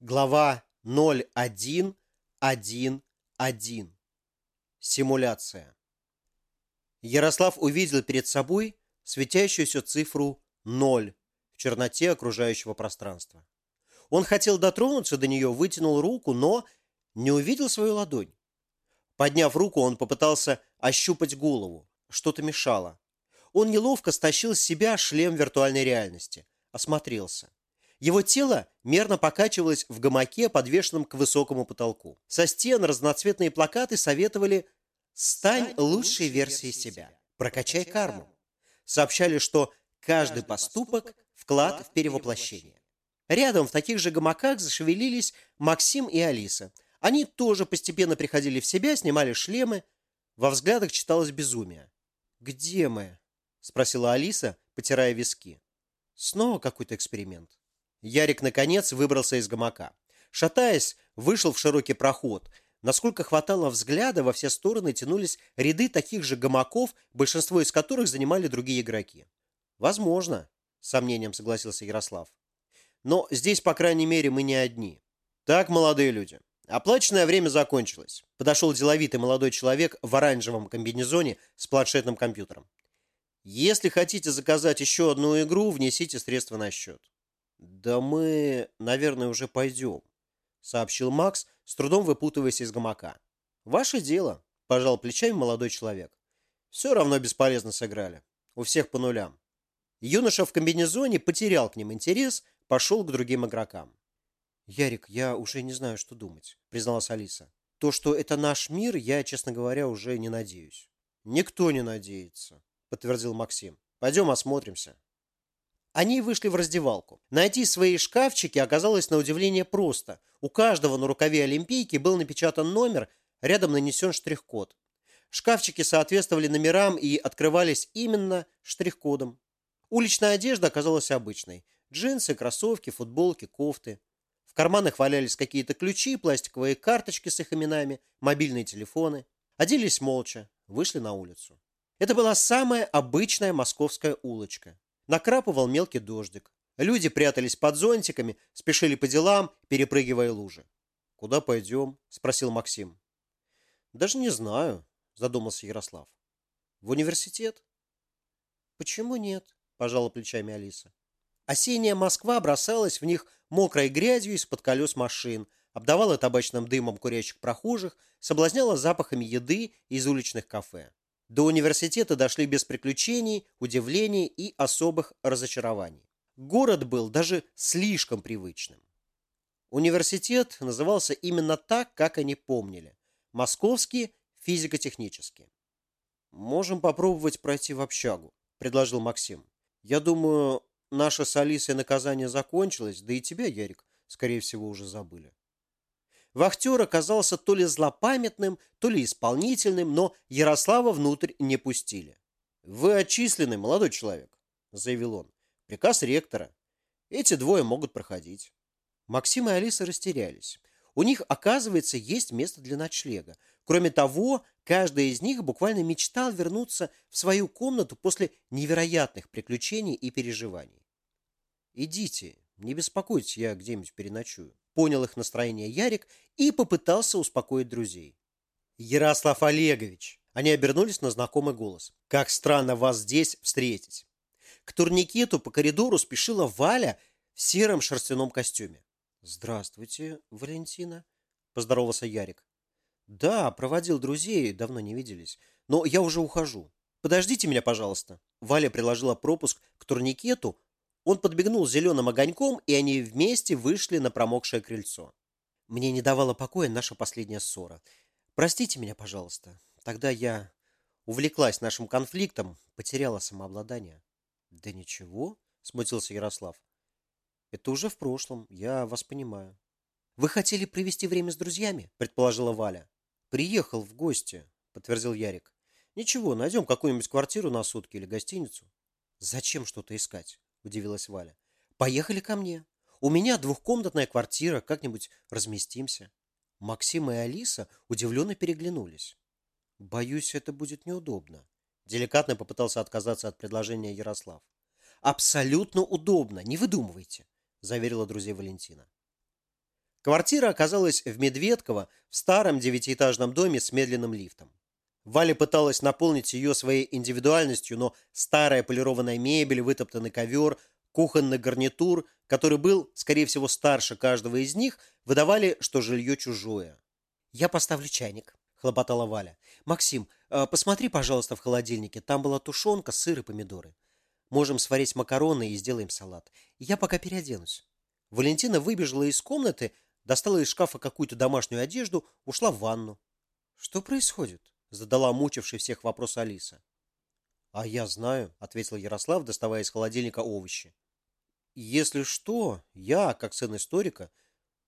Глава 01.1.1.1. Симуляция. Ярослав увидел перед собой светящуюся цифру 0 в черноте окружающего пространства. Он хотел дотронуться до нее, вытянул руку, но не увидел свою ладонь. Подняв руку, он попытался ощупать голову. Что-то мешало. Он неловко стащил с себя шлем виртуальной реальности. Осмотрелся. Его тело мерно покачивалось в гамаке, подвешенном к высокому потолку. Со стен разноцветные плакаты советовали «Стань лучшей версией себя, прокачай карму». Сообщали, что каждый поступок – вклад в перевоплощение. Рядом в таких же гамаках зашевелились Максим и Алиса. Они тоже постепенно приходили в себя, снимали шлемы. Во взглядах читалось безумие. «Где мы?» – спросила Алиса, потирая виски. «Снова какой-то эксперимент». Ярик, наконец, выбрался из гамака. Шатаясь, вышел в широкий проход. Насколько хватало взгляда, во все стороны тянулись ряды таких же гамаков, большинство из которых занимали другие игроки. «Возможно», — с сомнением согласился Ярослав. «Но здесь, по крайней мере, мы не одни. Так, молодые люди, оплаченное время закончилось». Подошел деловитый молодой человек в оранжевом комбинезоне с планшетным компьютером. «Если хотите заказать еще одну игру, внесите средства на счет». «Да мы, наверное, уже пойдем», — сообщил Макс, с трудом выпутываясь из гамака. «Ваше дело», — пожал плечами молодой человек. «Все равно бесполезно сыграли. У всех по нулям». Юноша в комбинезоне потерял к ним интерес, пошел к другим игрокам. «Ярик, я уже не знаю, что думать», — призналась Алиса. «То, что это наш мир, я, честно говоря, уже не надеюсь». «Никто не надеется», — подтвердил Максим. «Пойдем осмотримся». Они вышли в раздевалку. Найти свои шкафчики оказалось на удивление просто. У каждого на рукаве Олимпийки был напечатан номер, рядом нанесен штрих-код. Шкафчики соответствовали номерам и открывались именно штрих-кодом. Уличная одежда оказалась обычной. Джинсы, кроссовки, футболки, кофты. В карманах валялись какие-то ключи, пластиковые карточки с их именами, мобильные телефоны. Оделись молча, вышли на улицу. Это была самая обычная московская улочка. Накрапывал мелкий дождик. Люди прятались под зонтиками, спешили по делам, перепрыгивая лужи. «Куда пойдем?» – спросил Максим. «Даже не знаю», – задумался Ярослав. «В университет?» «Почему нет?» – пожала плечами Алиса. Осенняя Москва бросалась в них мокрой грязью из-под колес машин, обдавала табачным дымом курящих прохожих, соблазняла запахами еды из уличных кафе. До университета дошли без приключений, удивлений и особых разочарований. Город был даже слишком привычным. Университет назывался именно так, как они помнили. Московский физико-технический. «Можем попробовать пройти в общагу», – предложил Максим. «Я думаю, наше с Алисой наказание закончилось, да и тебя, Ярик, скорее всего, уже забыли». Вахтер оказался то ли злопамятным, то ли исполнительным, но Ярослава внутрь не пустили. «Вы отчислены, молодой человек», – заявил он. «Приказ ректора. Эти двое могут проходить». Максим и Алиса растерялись. У них, оказывается, есть место для ночлега. Кроме того, каждый из них буквально мечтал вернуться в свою комнату после невероятных приключений и переживаний. «Идите, не беспокойтесь, я где-нибудь переночую», понял их настроение Ярик и попытался успокоить друзей. «Ярослав Олегович!» Они обернулись на знакомый голос. «Как странно вас здесь встретить!» К турникету по коридору спешила Валя в сером шерстяном костюме. «Здравствуйте, Валентина», – поздоровался Ярик. «Да, проводил друзей, давно не виделись. Но я уже ухожу. Подождите меня, пожалуйста». Валя приложила пропуск к турникету, он подбегнул зеленым огоньком, и они вместе вышли на промокшее крыльцо. Мне не давала покоя наша последняя ссора. Простите меня, пожалуйста. Тогда я увлеклась нашим конфликтом, потеряла самообладание. Да ничего, смутился Ярослав. Это уже в прошлом, я вас понимаю. Вы хотели провести время с друзьями? предположила Валя. Приехал в гости, подтвердил Ярик. Ничего, найдем какую-нибудь квартиру на сутки или гостиницу. Зачем что-то искать? – удивилась Валя. «Поехали ко мне. У меня двухкомнатная квартира, как-нибудь разместимся». Максим и Алиса удивленно переглянулись. «Боюсь, это будет неудобно», – деликатно попытался отказаться от предложения Ярослав. «Абсолютно удобно, не выдумывайте», – заверила друзей Валентина. Квартира оказалась в Медведково, в старом девятиэтажном доме с медленным лифтом. Валя пыталась наполнить ее своей индивидуальностью, но старая полированная мебель, вытоптанный ковер, кухонный гарнитур, который был, скорее всего, старше каждого из них, выдавали, что жилье чужое. «Я поставлю чайник», – хлопотала Валя. «Максим, э, посмотри, пожалуйста, в холодильнике. Там была тушенка, сыр и помидоры. Можем сварить макароны и сделаем салат. Я пока переоденусь». Валентина выбежала из комнаты, достала из шкафа какую-то домашнюю одежду, ушла в ванну. «Что происходит?» – задала мучивший всех вопрос Алиса. «А я знаю», – ответил Ярослав, доставая из холодильника овощи. «Если что, я, как сын историка,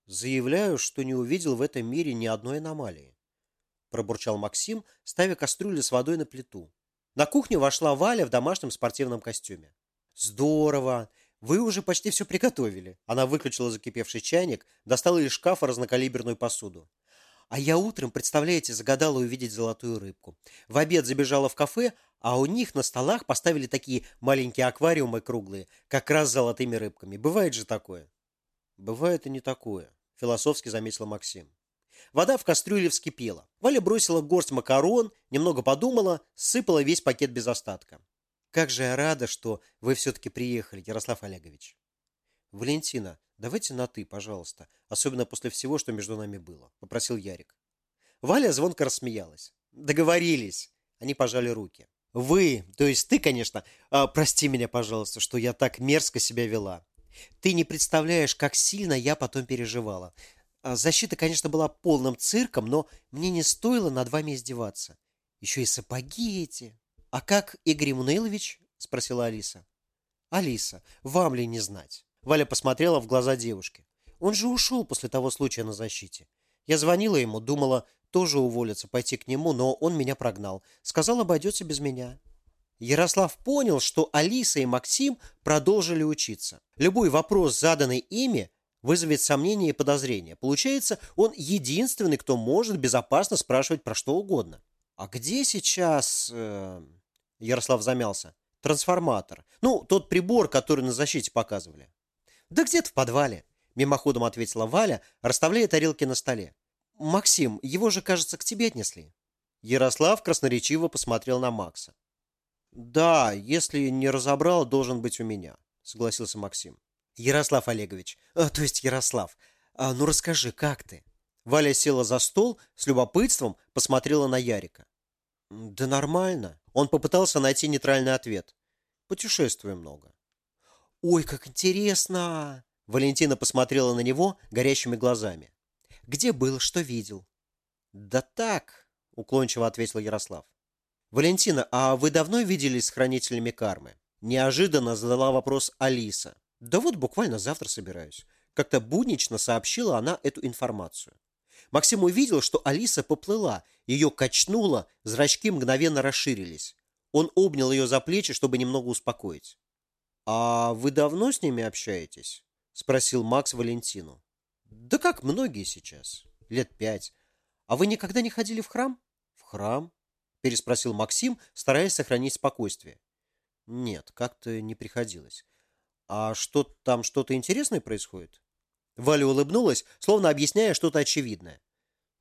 заявляю, что не увидел в этом мире ни одной аномалии», – пробурчал Максим, ставя кастрюлю с водой на плиту. На кухню вошла Валя в домашнем спортивном костюме. «Здорово! «Вы уже почти все приготовили». Она выключила закипевший чайник, достала из шкафа разнокалиберную посуду. А я утром, представляете, загадала увидеть золотую рыбку. В обед забежала в кафе, а у них на столах поставили такие маленькие аквариумы круглые, как раз с золотыми рыбками. Бывает же такое? Бывает и не такое, философски заметил Максим. Вода в кастрюле вскипела. Валя бросила горсть макарон, немного подумала, сыпала весь пакет без остатка. Как же я рада, что вы все-таки приехали, Ярослав Олегович. Валентина, давайте на «ты», пожалуйста, особенно после всего, что между нами было, попросил Ярик. Валя звонко рассмеялась. Договорились. Они пожали руки. Вы, то есть ты, конечно, а, прости меня, пожалуйста, что я так мерзко себя вела. Ты не представляешь, как сильно я потом переживала. А, защита, конечно, была полным цирком, но мне не стоило над вами издеваться. Еще и сапоги эти. «А как Игорь Мунейлович?» – спросила Алиса. «Алиса, вам ли не знать?» Валя посмотрела в глаза девушки. «Он же ушел после того случая на защите. Я звонила ему, думала тоже уволиться, пойти к нему, но он меня прогнал. Сказал, обойдется без меня». Ярослав понял, что Алиса и Максим продолжили учиться. Любой вопрос, заданный ими, вызовет сомнения и подозрения. Получается, он единственный, кто может безопасно спрашивать про что угодно. А где сейчас... Э, Ярослав замялся. Трансформатор. Ну, тот прибор, который на защите показывали. Да где-то в подвале, мимоходом ответила Валя, расставляя тарелки на столе. Максим, его же, кажется, к тебе отнесли. Ярослав красноречиво посмотрел на Макса. Да, если не разобрал, должен быть у меня, согласился Максим. Ярослав Олегович, а, то есть Ярослав, а, ну расскажи, как ты? Валя села за стол, с любопытством посмотрела на Ярика. Да нормально. Он попытался найти нейтральный ответ. Путешествую много. Ой, как интересно! Валентина посмотрела на него горящими глазами. Где был, что видел? Да так, уклончиво ответил Ярослав. Валентина, а вы давно виделись с хранителями кармы? Неожиданно задала вопрос Алиса. Да вот буквально завтра собираюсь. Как-то буднично сообщила она эту информацию. Максим увидел, что Алиса поплыла, ее качнуло, зрачки мгновенно расширились. Он обнял ее за плечи, чтобы немного успокоить. «А вы давно с ними общаетесь?» – спросил Макс Валентину. «Да как многие сейчас. Лет пять. А вы никогда не ходили в храм?» «В храм?» – переспросил Максим, стараясь сохранить спокойствие. «Нет, как-то не приходилось. А что там что-то интересное происходит?» Валя улыбнулась, словно объясняя что-то очевидное.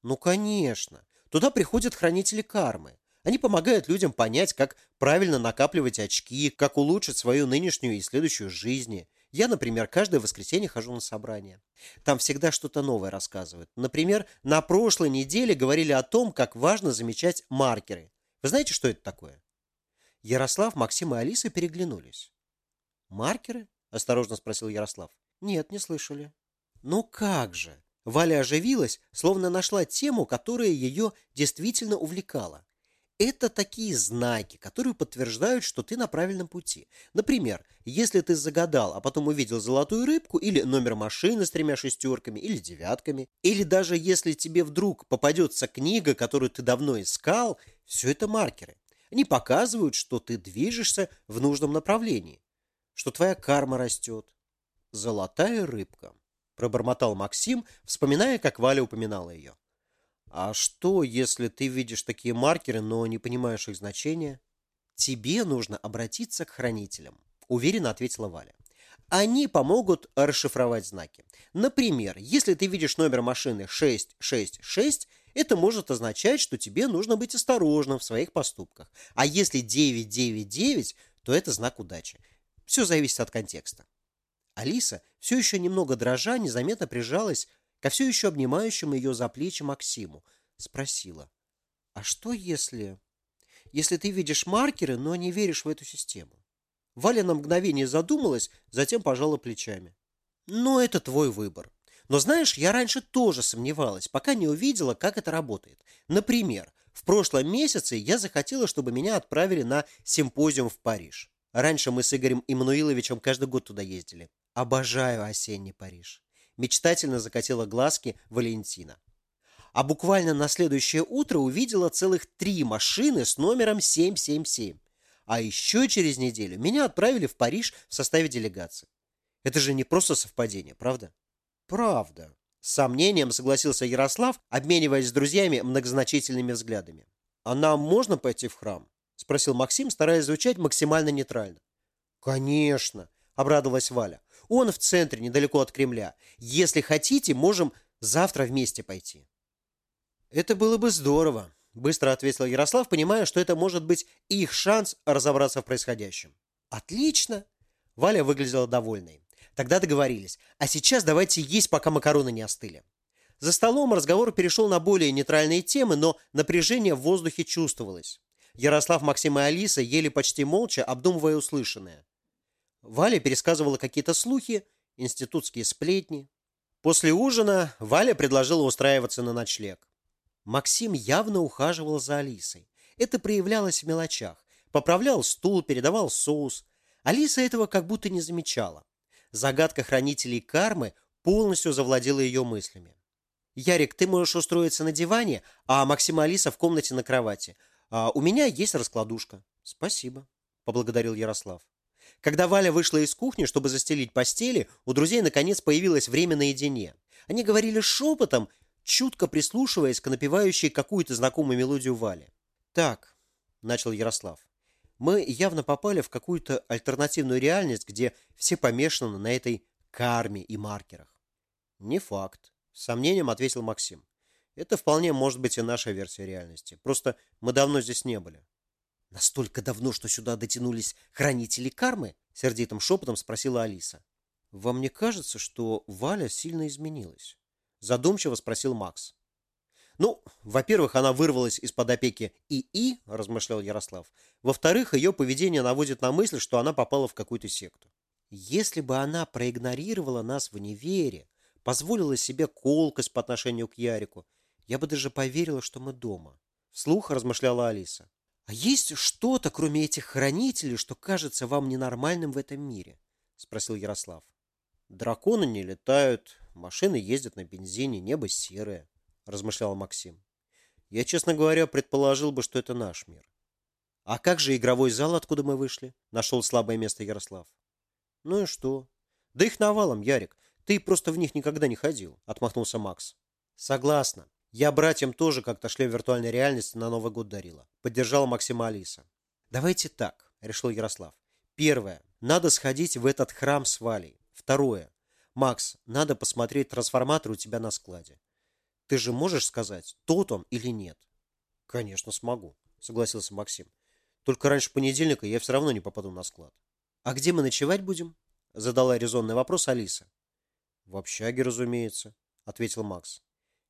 «Ну, конечно. Туда приходят хранители кармы. Они помогают людям понять, как правильно накапливать очки, как улучшить свою нынешнюю и следующую жизнь. Я, например, каждое воскресенье хожу на собрание. Там всегда что-то новое рассказывают. Например, на прошлой неделе говорили о том, как важно замечать маркеры. Вы знаете, что это такое? Ярослав, Максим и Алиса переглянулись. «Маркеры?» – осторожно спросил Ярослав. «Нет, не слышали». Ну как же? Валя оживилась, словно нашла тему, которая ее действительно увлекала. Это такие знаки, которые подтверждают, что ты на правильном пути. Например, если ты загадал, а потом увидел золотую рыбку или номер машины с тремя шестерками или девятками, или даже если тебе вдруг попадется книга, которую ты давно искал, все это маркеры. Они показывают, что ты движешься в нужном направлении, что твоя карма растет. Золотая рыбка пробормотал Максим, вспоминая, как Валя упоминала ее. А что, если ты видишь такие маркеры, но не понимаешь их значения? Тебе нужно обратиться к хранителям, уверенно ответила Валя. Они помогут расшифровать знаки. Например, если ты видишь номер машины 666, это может означать, что тебе нужно быть осторожным в своих поступках. А если 999, то это знак удачи. Все зависит от контекста. Алиса, все еще немного дрожа, незаметно прижалась ко все еще обнимающему ее за плечи Максиму. Спросила, а что если... Если ты видишь маркеры, но не веришь в эту систему? Валя на мгновение задумалась, затем пожала плечами. Ну, это твой выбор. Но знаешь, я раньше тоже сомневалась, пока не увидела, как это работает. Например, в прошлом месяце я захотела, чтобы меня отправили на симпозиум в Париж. Раньше мы с Игорем Иммануиловичем каждый год туда ездили. Обожаю осенний Париж. Мечтательно закатила глазки Валентина. А буквально на следующее утро увидела целых три машины с номером 777. А еще через неделю меня отправили в Париж в составе делегации. Это же не просто совпадение, правда? Правда. С сомнением согласился Ярослав, обмениваясь с друзьями многозначительными взглядами. «А нам можно пойти в храм?» – спросил Максим, стараясь звучать максимально нейтрально. «Конечно!» – обрадовалась Валя. «Он в центре, недалеко от Кремля. Если хотите, можем завтра вместе пойти». «Это было бы здорово», – быстро ответил Ярослав, понимая, что это может быть их шанс разобраться в происходящем. «Отлично!» – Валя выглядела довольной. Тогда договорились. А сейчас давайте есть, пока макароны не остыли. За столом разговор перешел на более нейтральные темы, но напряжение в воздухе чувствовалось. Ярослав, Максим и Алиса ели почти молча, обдумывая услышанное. Валя пересказывала какие-то слухи, институтские сплетни. После ужина Валя предложила устраиваться на ночлег. Максим явно ухаживал за Алисой. Это проявлялось в мелочах. Поправлял стул, передавал соус. Алиса этого как будто не замечала. Загадка хранителей кармы полностью завладела ее мыслями. «Ярик, ты можешь устроиться на диване, а Максима Алиса в комнате на кровати. А у меня есть раскладушка». «Спасибо», – поблагодарил Ярослав. Когда Валя вышла из кухни, чтобы застелить постели, у друзей наконец появилось время наедине. Они говорили шепотом, чутко прислушиваясь к напевающей какую-то знакомую мелодию Вали. «Так», – начал Ярослав, мы явно попали в какую-то альтернативную реальность, где все помешаны на этой карме и маркерах. Не факт, с сомнением ответил Максим. Это вполне может быть и наша версия реальности. Просто мы давно здесь не были. Настолько давно, что сюда дотянулись хранители кармы? Сердитым шепотом спросила Алиса. Вам не кажется, что Валя сильно изменилась? Задумчиво спросил Макс. Ну, во-первых, она вырвалась из-под опеки ИИ, размышлял Ярослав. Во-вторых, ее поведение наводит на мысль, что она попала в какую-то секту. Если бы она проигнорировала нас в универе, позволила себе колкость по отношению к Ярику, я бы даже поверила, что мы дома. Вслух размышляла Алиса. А есть что-то, кроме этих хранителей, что кажется вам ненормальным в этом мире? Спросил Ярослав. Драконы не летают, машины ездят на бензине, небо серое размышлял Максим. Я, честно говоря, предположил бы, что это наш мир. А как же игровой зал, откуда мы вышли? Нашел слабое место Ярослав. Ну и что? Да их навалом, Ярик. Ты просто в них никогда не ходил, отмахнулся Макс. Согласна. Я братьям тоже как-то шли в виртуальной реальности на Новый год дарила. Поддержала Максима Алиса. Давайте так, решил Ярослав. Первое. Надо сходить в этот храм с Валей. Второе. Макс, надо посмотреть трансформатор у тебя на складе. Ты же можешь сказать, тот он или нет? Конечно, смогу, согласился Максим. Только раньше понедельника я все равно не попаду на склад. А где мы ночевать будем? Задала резонный вопрос Алиса. В общаге, разумеется, ответил Макс.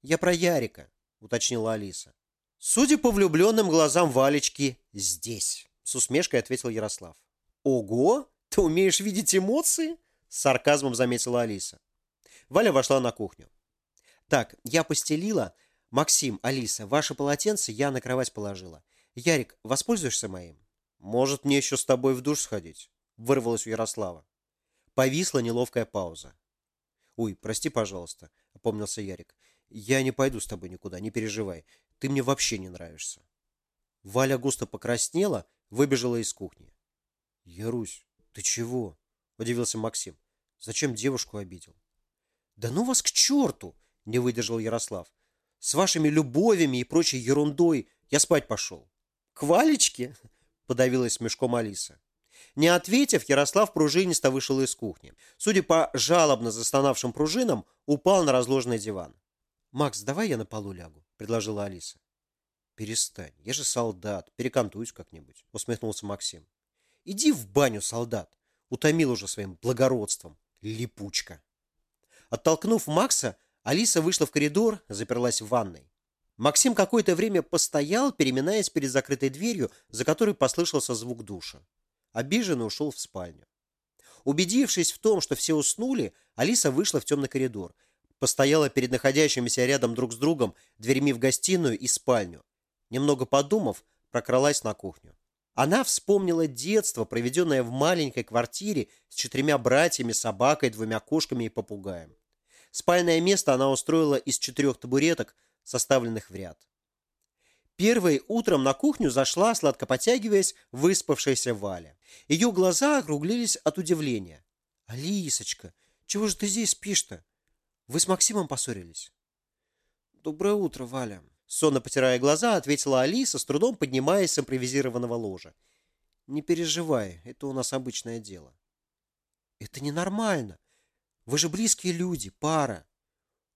Я про Ярика, уточнила Алиса. Судя по влюбленным глазам Валечки, здесь, с усмешкой ответил Ярослав. Ого, ты умеешь видеть эмоции? С сарказмом заметила Алиса. Валя вошла на кухню. Так, я постелила. Максим, Алиса, ваше полотенце я на кровать положила. Ярик, воспользуешься моим? Может, мне еще с тобой в душ сходить? Вырвалось у Ярослава. Повисла неловкая пауза. Ой, прости, пожалуйста, опомнился Ярик. Я не пойду с тобой никуда, не переживай. Ты мне вообще не нравишься. Валя густо покраснела, выбежала из кухни. Ярусь, ты чего? Удивился Максим. Зачем девушку обидел? Да ну вас к черту! не выдержал Ярослав. С вашими любовями и прочей ерундой я спать пошел. К Валечке? Подавилась мешком Алиса. Не ответив, Ярослав пружинисто вышел из кухни. Судя по жалобно застонавшим пружинам, упал на разложенный диван. «Макс, давай я на полу лягу», — предложила Алиса. «Перестань, я же солдат, перекантуюсь как-нибудь», — усмехнулся Максим. «Иди в баню, солдат», — утомил уже своим благородством, липучка. Оттолкнув Макса, Алиса вышла в коридор, заперлась в ванной. Максим какое-то время постоял, переминаясь перед закрытой дверью, за которой послышался звук душа. Обиженно ушел в спальню. Убедившись в том, что все уснули, Алиса вышла в темный коридор, постояла перед находящимися рядом друг с другом дверьми в гостиную и спальню. Немного подумав, прокралась на кухню. Она вспомнила детство, проведенное в маленькой квартире с четырьмя братьями, собакой, двумя кошками и попугаем. Спальное место она устроила из четырех табуреток, составленных в ряд. Первой утром на кухню зашла, сладко потягиваясь, выспавшаяся Валя. Ее глаза округлились от удивления. «Алисочка, чего же ты здесь спишь-то? Вы с Максимом поссорились?» «Доброе утро, Валя», — сонно потирая глаза, ответила Алиса, с трудом поднимаясь с импровизированного ложа. «Не переживай, это у нас обычное дело». «Это ненормально. Вы же близкие люди, пара».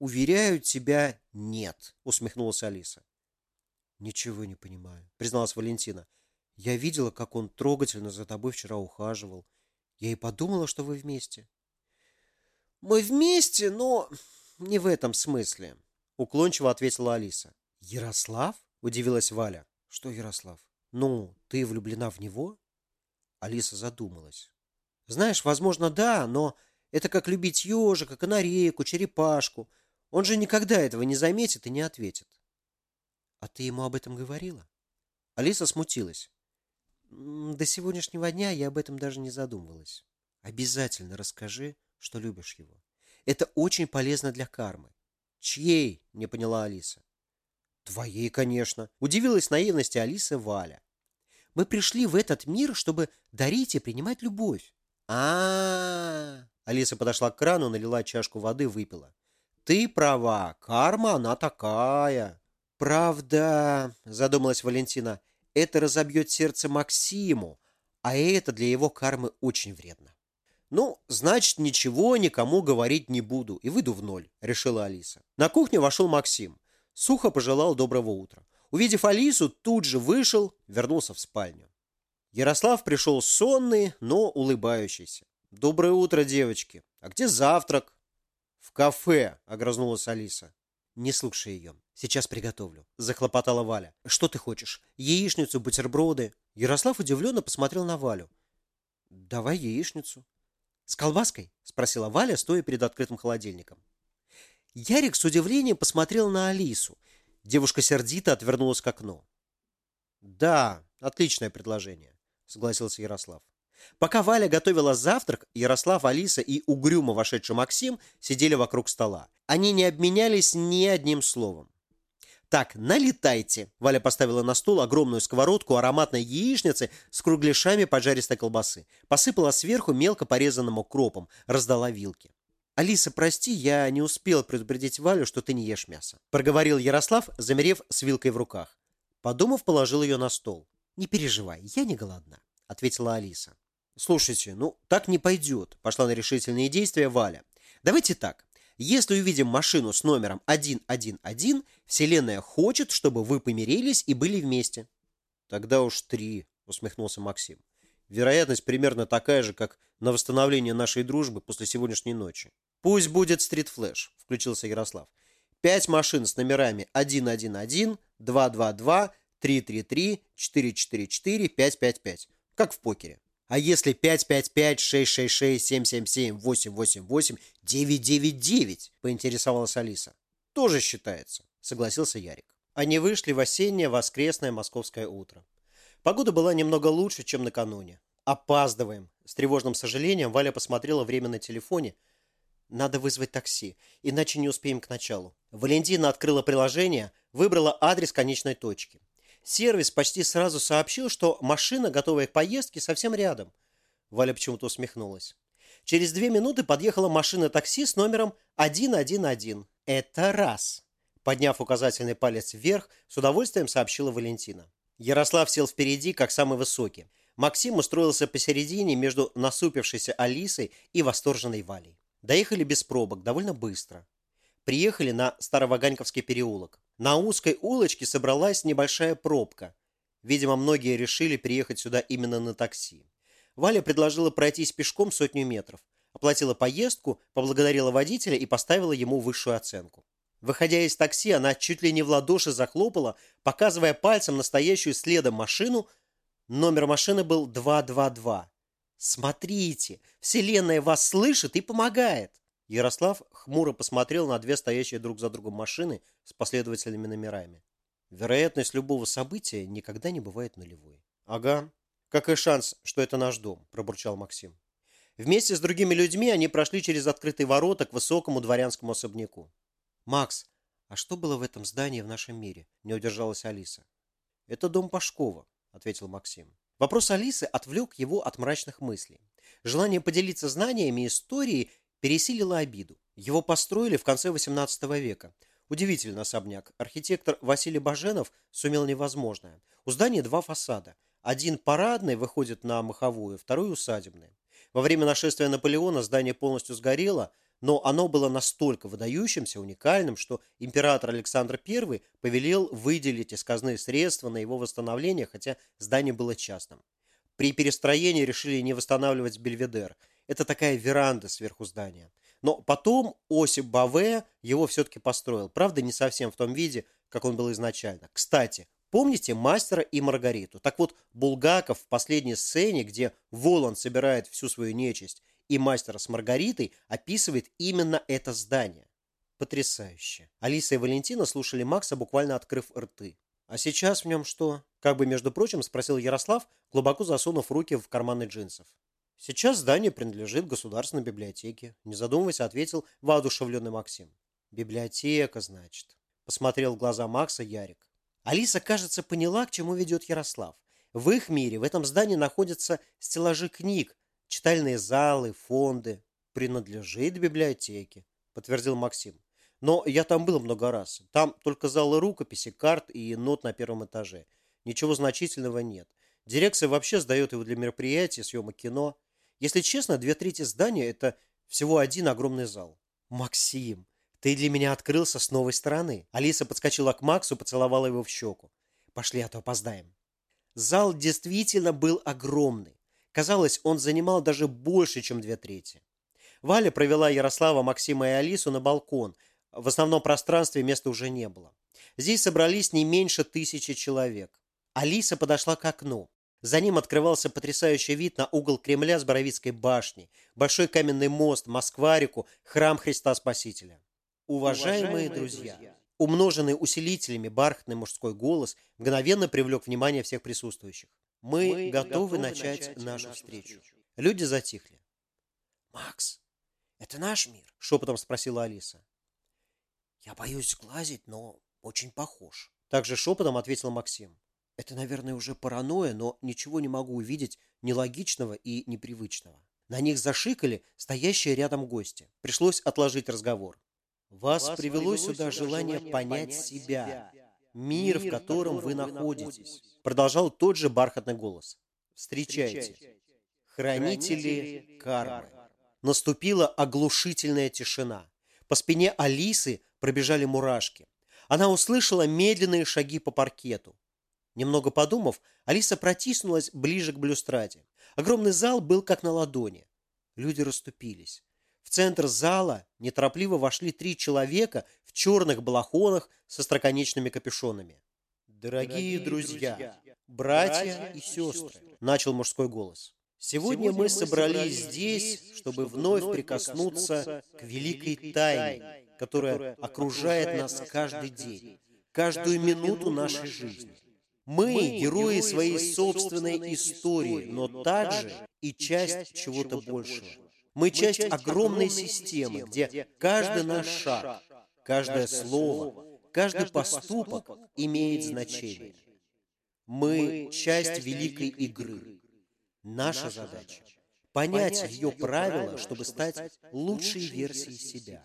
«Уверяю тебя, нет», — усмехнулась Алиса. «Ничего не понимаю», — призналась Валентина. «Я видела, как он трогательно за тобой вчера ухаживал. Я и подумала, что вы вместе». «Мы вместе, но не в этом смысле», — уклончиво ответила Алиса. «Ярослав?» — удивилась Валя. «Что Ярослав? Ну, ты влюблена в него?» Алиса задумалась. «Знаешь, возможно, да, но это как любить ежика, канарейку, черепашку. Он же никогда этого не заметит и не ответит. А ты ему об этом говорила? Алиса смутилась. До сегодняшнего дня я об этом даже не задумывалась. Обязательно расскажи, что любишь его. Это очень полезно для кармы. Чьей? Не поняла Алиса. Твоей, конечно. Удивилась наивности Алисы Валя. Мы пришли в этот мир, чтобы дарить и принимать любовь. А, -а, -а, Алиса подошла к крану, налила чашку воды, выпила. Ты права, карма она такая. «Правда, — задумалась Валентина, — это разобьет сердце Максиму, а это для его кармы очень вредно». «Ну, значит, ничего никому говорить не буду и выйду в ноль», — решила Алиса. На кухню вошел Максим. Сухо пожелал доброго утра. Увидев Алису, тут же вышел, вернулся в спальню. Ярослав пришел сонный, но улыбающийся. «Доброе утро, девочки. А где завтрак?» «В кафе», — огрызнулась Алиса. «Не слушай ее. Сейчас приготовлю», — захлопотала Валя. «Что ты хочешь? Яичницу, бутерброды?» Ярослав удивленно посмотрел на Валю. «Давай яичницу». «С колбаской?» — спросила Валя, стоя перед открытым холодильником. Ярик с удивлением посмотрел на Алису. Девушка сердито отвернулась к окну. «Да, отличное предложение», — согласился Ярослав. Пока Валя готовила завтрак, Ярослав, Алиса и угрюмо вошедший Максим сидели вокруг стола. Они не обменялись ни одним словом. «Так, налетайте!» Валя поставила на стол огромную сковородку ароматной яичницы с кругляшами поджаристой колбасы. Посыпала сверху мелко порезанным укропом, раздала вилки. «Алиса, прости, я не успел предупредить Валю, что ты не ешь мясо», проговорил Ярослав, замерев с вилкой в руках. Подумав, положил ее на стол. «Не переживай, я не голодна», ответила Алиса. «Слушайте, ну так не пойдет», – пошла на решительные действия Валя. «Давайте так. Если увидим машину с номером 111, Вселенная хочет, чтобы вы помирились и были вместе». «Тогда уж три», – усмехнулся Максим. «Вероятность примерно такая же, как на восстановление нашей дружбы после сегодняшней ночи». «Пусть будет стрит-флэш», – включился Ярослав. «Пять машин с номерами 111, 222, 333, 444, 555. Как в покере. А если 555 666 777 888 999, поинтересовалась Алиса. Тоже считается, согласился Ярик. Они вышли в осеннее воскресное московское утро. Погода была немного лучше, чем накануне. Опаздываем. С тревожным сожалением Валя посмотрела время на телефоне. Надо вызвать такси, иначе не успеем к началу. Валентина открыла приложение, выбрала адрес конечной точки. Сервис почти сразу сообщил, что машина, готовая к поездке, совсем рядом. Валя почему-то усмехнулась. Через две минуты подъехала машина такси с номером 111. Это раз. Подняв указательный палец вверх, с удовольствием сообщила Валентина. Ярослав сел впереди, как самый высокий. Максим устроился посередине между насупившейся Алисой и восторженной Валей. Доехали без пробок, довольно быстро. Приехали на Староваганьковский переулок. На узкой улочке собралась небольшая пробка. Видимо, многие решили приехать сюда именно на такси. Валя предложила пройтись пешком сотню метров. Оплатила поездку, поблагодарила водителя и поставила ему высшую оценку. Выходя из такси, она чуть ли не в ладоши захлопала, показывая пальцем настоящую следом машину. Номер машины был 222. «Смотрите, Вселенная вас слышит и помогает!» Ярослав хмуро посмотрел на две стоящие друг за другом машины с последовательными номерами. Вероятность любого события никогда не бывает нулевой. «Ага, как и шанс, что это наш дом», – пробурчал Максим. Вместе с другими людьми они прошли через открытые ворота к высокому дворянскому особняку. «Макс, а что было в этом здании в нашем мире?» – не удержалась Алиса. «Это дом Пашкова», – ответил Максим. Вопрос Алисы отвлек его от мрачных мыслей. Желание поделиться знаниями истории пересилило обиду. Его построили в конце XVIII века. Удивительный особняк. Архитектор Василий Баженов сумел невозможное. У здания два фасада. Один парадный выходит на Маховую, второй усадебный. Во время нашествия Наполеона здание полностью сгорело – но оно было настолько выдающимся, уникальным, что император Александр I повелел выделить из казны средства на его восстановление, хотя здание было частным. При перестроении решили не восстанавливать Бельведер. Это такая веранда сверху здания. Но потом Осип Баве его все-таки построил. Правда, не совсем в том виде, как он был изначально. Кстати, помните «Мастера и Маргариту»? Так вот, Булгаков в последней сцене, где Волан собирает всю свою нечисть и мастера с Маргаритой описывает именно это здание. Потрясающе. Алиса и Валентина слушали Макса, буквально открыв рты. «А сейчас в нем что?» Как бы, между прочим, спросил Ярослав, глубоко засунув руки в карманы джинсов. «Сейчас здание принадлежит государственной библиотеке», не задумываясь, ответил воодушевленный Максим. «Библиотека, значит», посмотрел в глаза Макса Ярик. Алиса, кажется, поняла, к чему ведет Ярослав. В их мире, в этом здании находятся стеллажи книг, читальные залы, фонды. Принадлежит библиотеке, подтвердил Максим. Но я там был много раз. Там только залы рукописи, карт и нот на первом этаже. Ничего значительного нет. Дирекция вообще сдает его для мероприятий, съемок кино. Если честно, две трети здания – это всего один огромный зал. Максим, ты для меня открылся с новой стороны. Алиса подскочила к Максу, поцеловала его в щеку. Пошли, а то опоздаем. Зал действительно был огромный. Казалось, он занимал даже больше, чем две трети. Валя провела Ярослава, Максима и Алису на балкон. В основном пространстве места уже не было. Здесь собрались не меньше тысячи человек. Алиса подошла к окну. За ним открывался потрясающий вид на угол Кремля с Боровицкой башней, большой каменный мост, Москва-реку, храм Христа Спасителя. Уважаемые, Уважаемые друзья, друзья, умноженный усилителями бархатный мужской голос мгновенно привлек внимание всех присутствующих. Мы, Мы готовы, готовы начать, начать нашу встречу. встречу. Люди затихли. «Макс, это наш мир?» – шепотом спросила Алиса. «Я боюсь сглазить, но очень похож». Также шепотом ответил Максим. «Это, наверное, уже паранойя, но ничего не могу увидеть нелогичного и непривычного». На них зашикали стоящие рядом гости. Пришлось отложить разговор. «Вас, Вас привело, привело сюда желание понять себя, мир, в котором вы находитесь продолжал тот же бархатный голос. Встречайте, хранители кармы. Наступила оглушительная тишина. По спине Алисы пробежали мурашки. Она услышала медленные шаги по паркету. Немного подумав, Алиса протиснулась ближе к блюстраде. Огромный зал был как на ладони. Люди расступились. В центр зала неторопливо вошли три человека в черных балахонах со строконечными капюшонами. Дорогие друзья, братья и сестры, начал мужской голос. Сегодня мы собрались здесь, чтобы вновь прикоснуться к великой тайне, которая окружает нас каждый день, каждую минуту нашей жизни. Мы герои своей собственной истории, но также и часть чего-то большего. Мы часть огромной системы, где каждый наш шаг, каждое слово, Каждый поступок имеет значение. Мы – часть великой игры. Наша задача – понять ее правила, чтобы стать лучшей версией себя.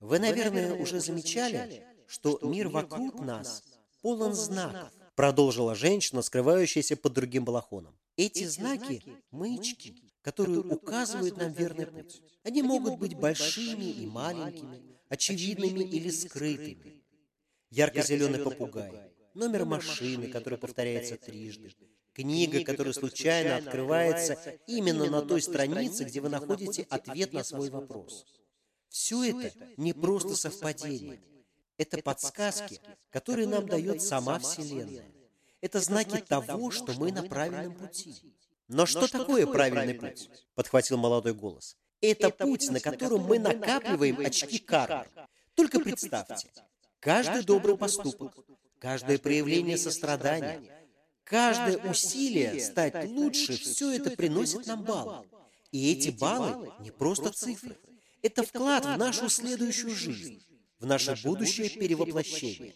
Вы, наверное, уже замечали, что мир вокруг нас полон знаков, продолжила женщина, скрывающаяся под другим балахоном. Эти знаки – маячки, которые указывают нам верный путь. Они могут быть большими и маленькими, очевидными или скрытыми. Ярко-зеленый попугай, номер машины, который повторяется трижды, книга, которая случайно открывается именно на той странице, где вы находите ответ на свой вопрос. Все это не просто совпадение. Это подсказки, которые нам дает сама Вселенная. Это знаки того, что мы на правильном пути. Но что такое правильный путь? Подхватил молодой голос. Это путь, на котором мы накапливаем очки кармы. Только представьте, каждый добрый поступок, каждое проявление сострадания, каждое усилие стать лучше, все это приносит нам баллы. И эти баллы не просто цифры. Это вклад в нашу следующую жизнь, в наше будущее перевоплощение.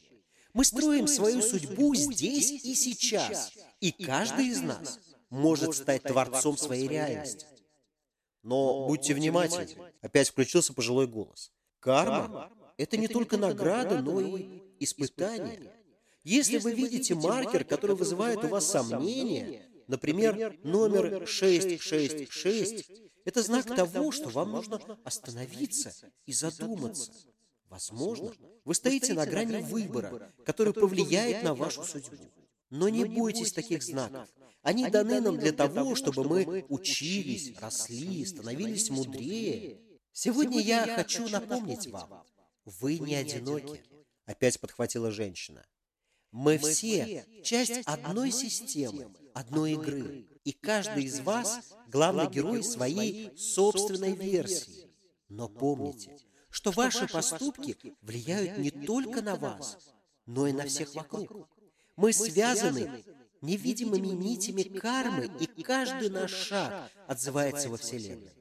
Мы строим свою судьбу здесь и сейчас, и каждый из нас может стать творцом своей реальности. Но будьте внимательны, опять включился пожилой голос. Карма – это не только награда, но и испытание. Если вы видите маркер, который вызывает у вас сомнения, например, номер 666, это знак того, что вам нужно остановиться и задуматься. Возможно, вы стоите на грани выбора, который повлияет на вашу судьбу. Но не бойтесь таких знаков. Они даны нам для того, чтобы мы учились, росли, становились мудрее. Сегодня я хочу напомнить вам, вы не одиноки. Опять подхватила женщина. Мы все часть одной системы, одной игры. И каждый из вас главный герой своей собственной версии. Но помните, что ваши поступки влияют не только на вас, но и на всех вокруг. Мы связаны невидимыми нитями кармы, и каждый наш шаг отзывается во Вселенной.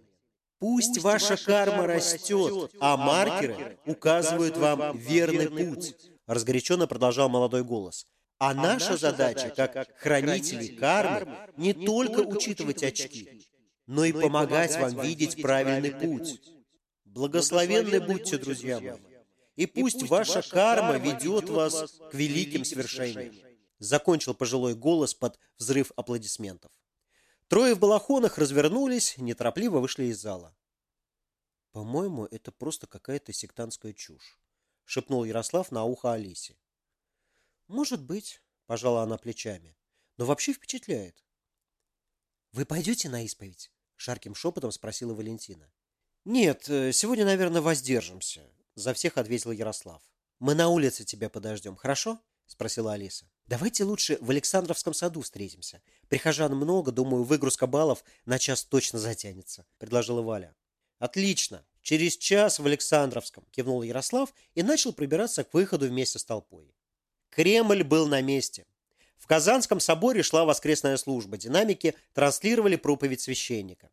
Пусть ваша карма растет, а маркеры указывают вам верный путь, разгоряченно продолжал молодой голос. А наша задача, как хранителей кармы, не только учитывать очки, но и помогать вам видеть правильный путь. Благословенны будьте, друзья мои, и пусть ваша карма ведет вас к великим свершениям. Закончил пожилой голос под взрыв аплодисментов. Трое в балахонах развернулись, неторопливо вышли из зала. «По-моему, это просто какая-то сектантская чушь», — шепнул Ярослав на ухо Алисе. «Может быть», — пожала она плечами, — «но вообще впечатляет». «Вы пойдете на исповедь?» — шарким шепотом спросила Валентина. «Нет, э, сегодня, наверное, воздержимся», — за всех ответил Ярослав. «Мы на улице тебя подождем, хорошо?» — спросила Алиса. «Давайте лучше в Александровском саду встретимся. Прихожан много, думаю, выгрузка баллов на час точно затянется», — предложила Валя. «Отлично. Через час в Александровском», — кивнул Ярослав и начал прибираться к выходу вместе с толпой. Кремль был на месте. В Казанском соборе шла воскресная служба. Динамики транслировали проповедь священника.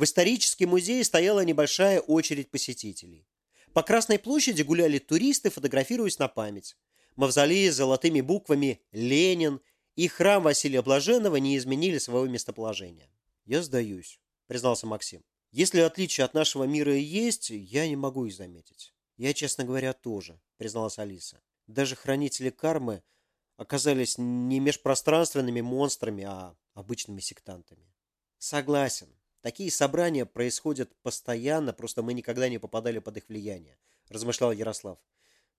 В исторический музей стояла небольшая очередь посетителей. По Красной площади гуляли туристы, фотографируясь на память. Мавзолеи с золотыми буквами «Ленин» и храм Василия Блаженного не изменили своего местоположения. «Я сдаюсь», — признался Максим. «Если отличия от нашего мира и есть, я не могу их заметить». «Я, честно говоря, тоже», — призналась Алиса. «Даже хранители кармы оказались не межпространственными монстрами, а обычными сектантами». «Согласен. Такие собрания происходят постоянно, просто мы никогда не попадали под их влияние», – размышлял Ярослав.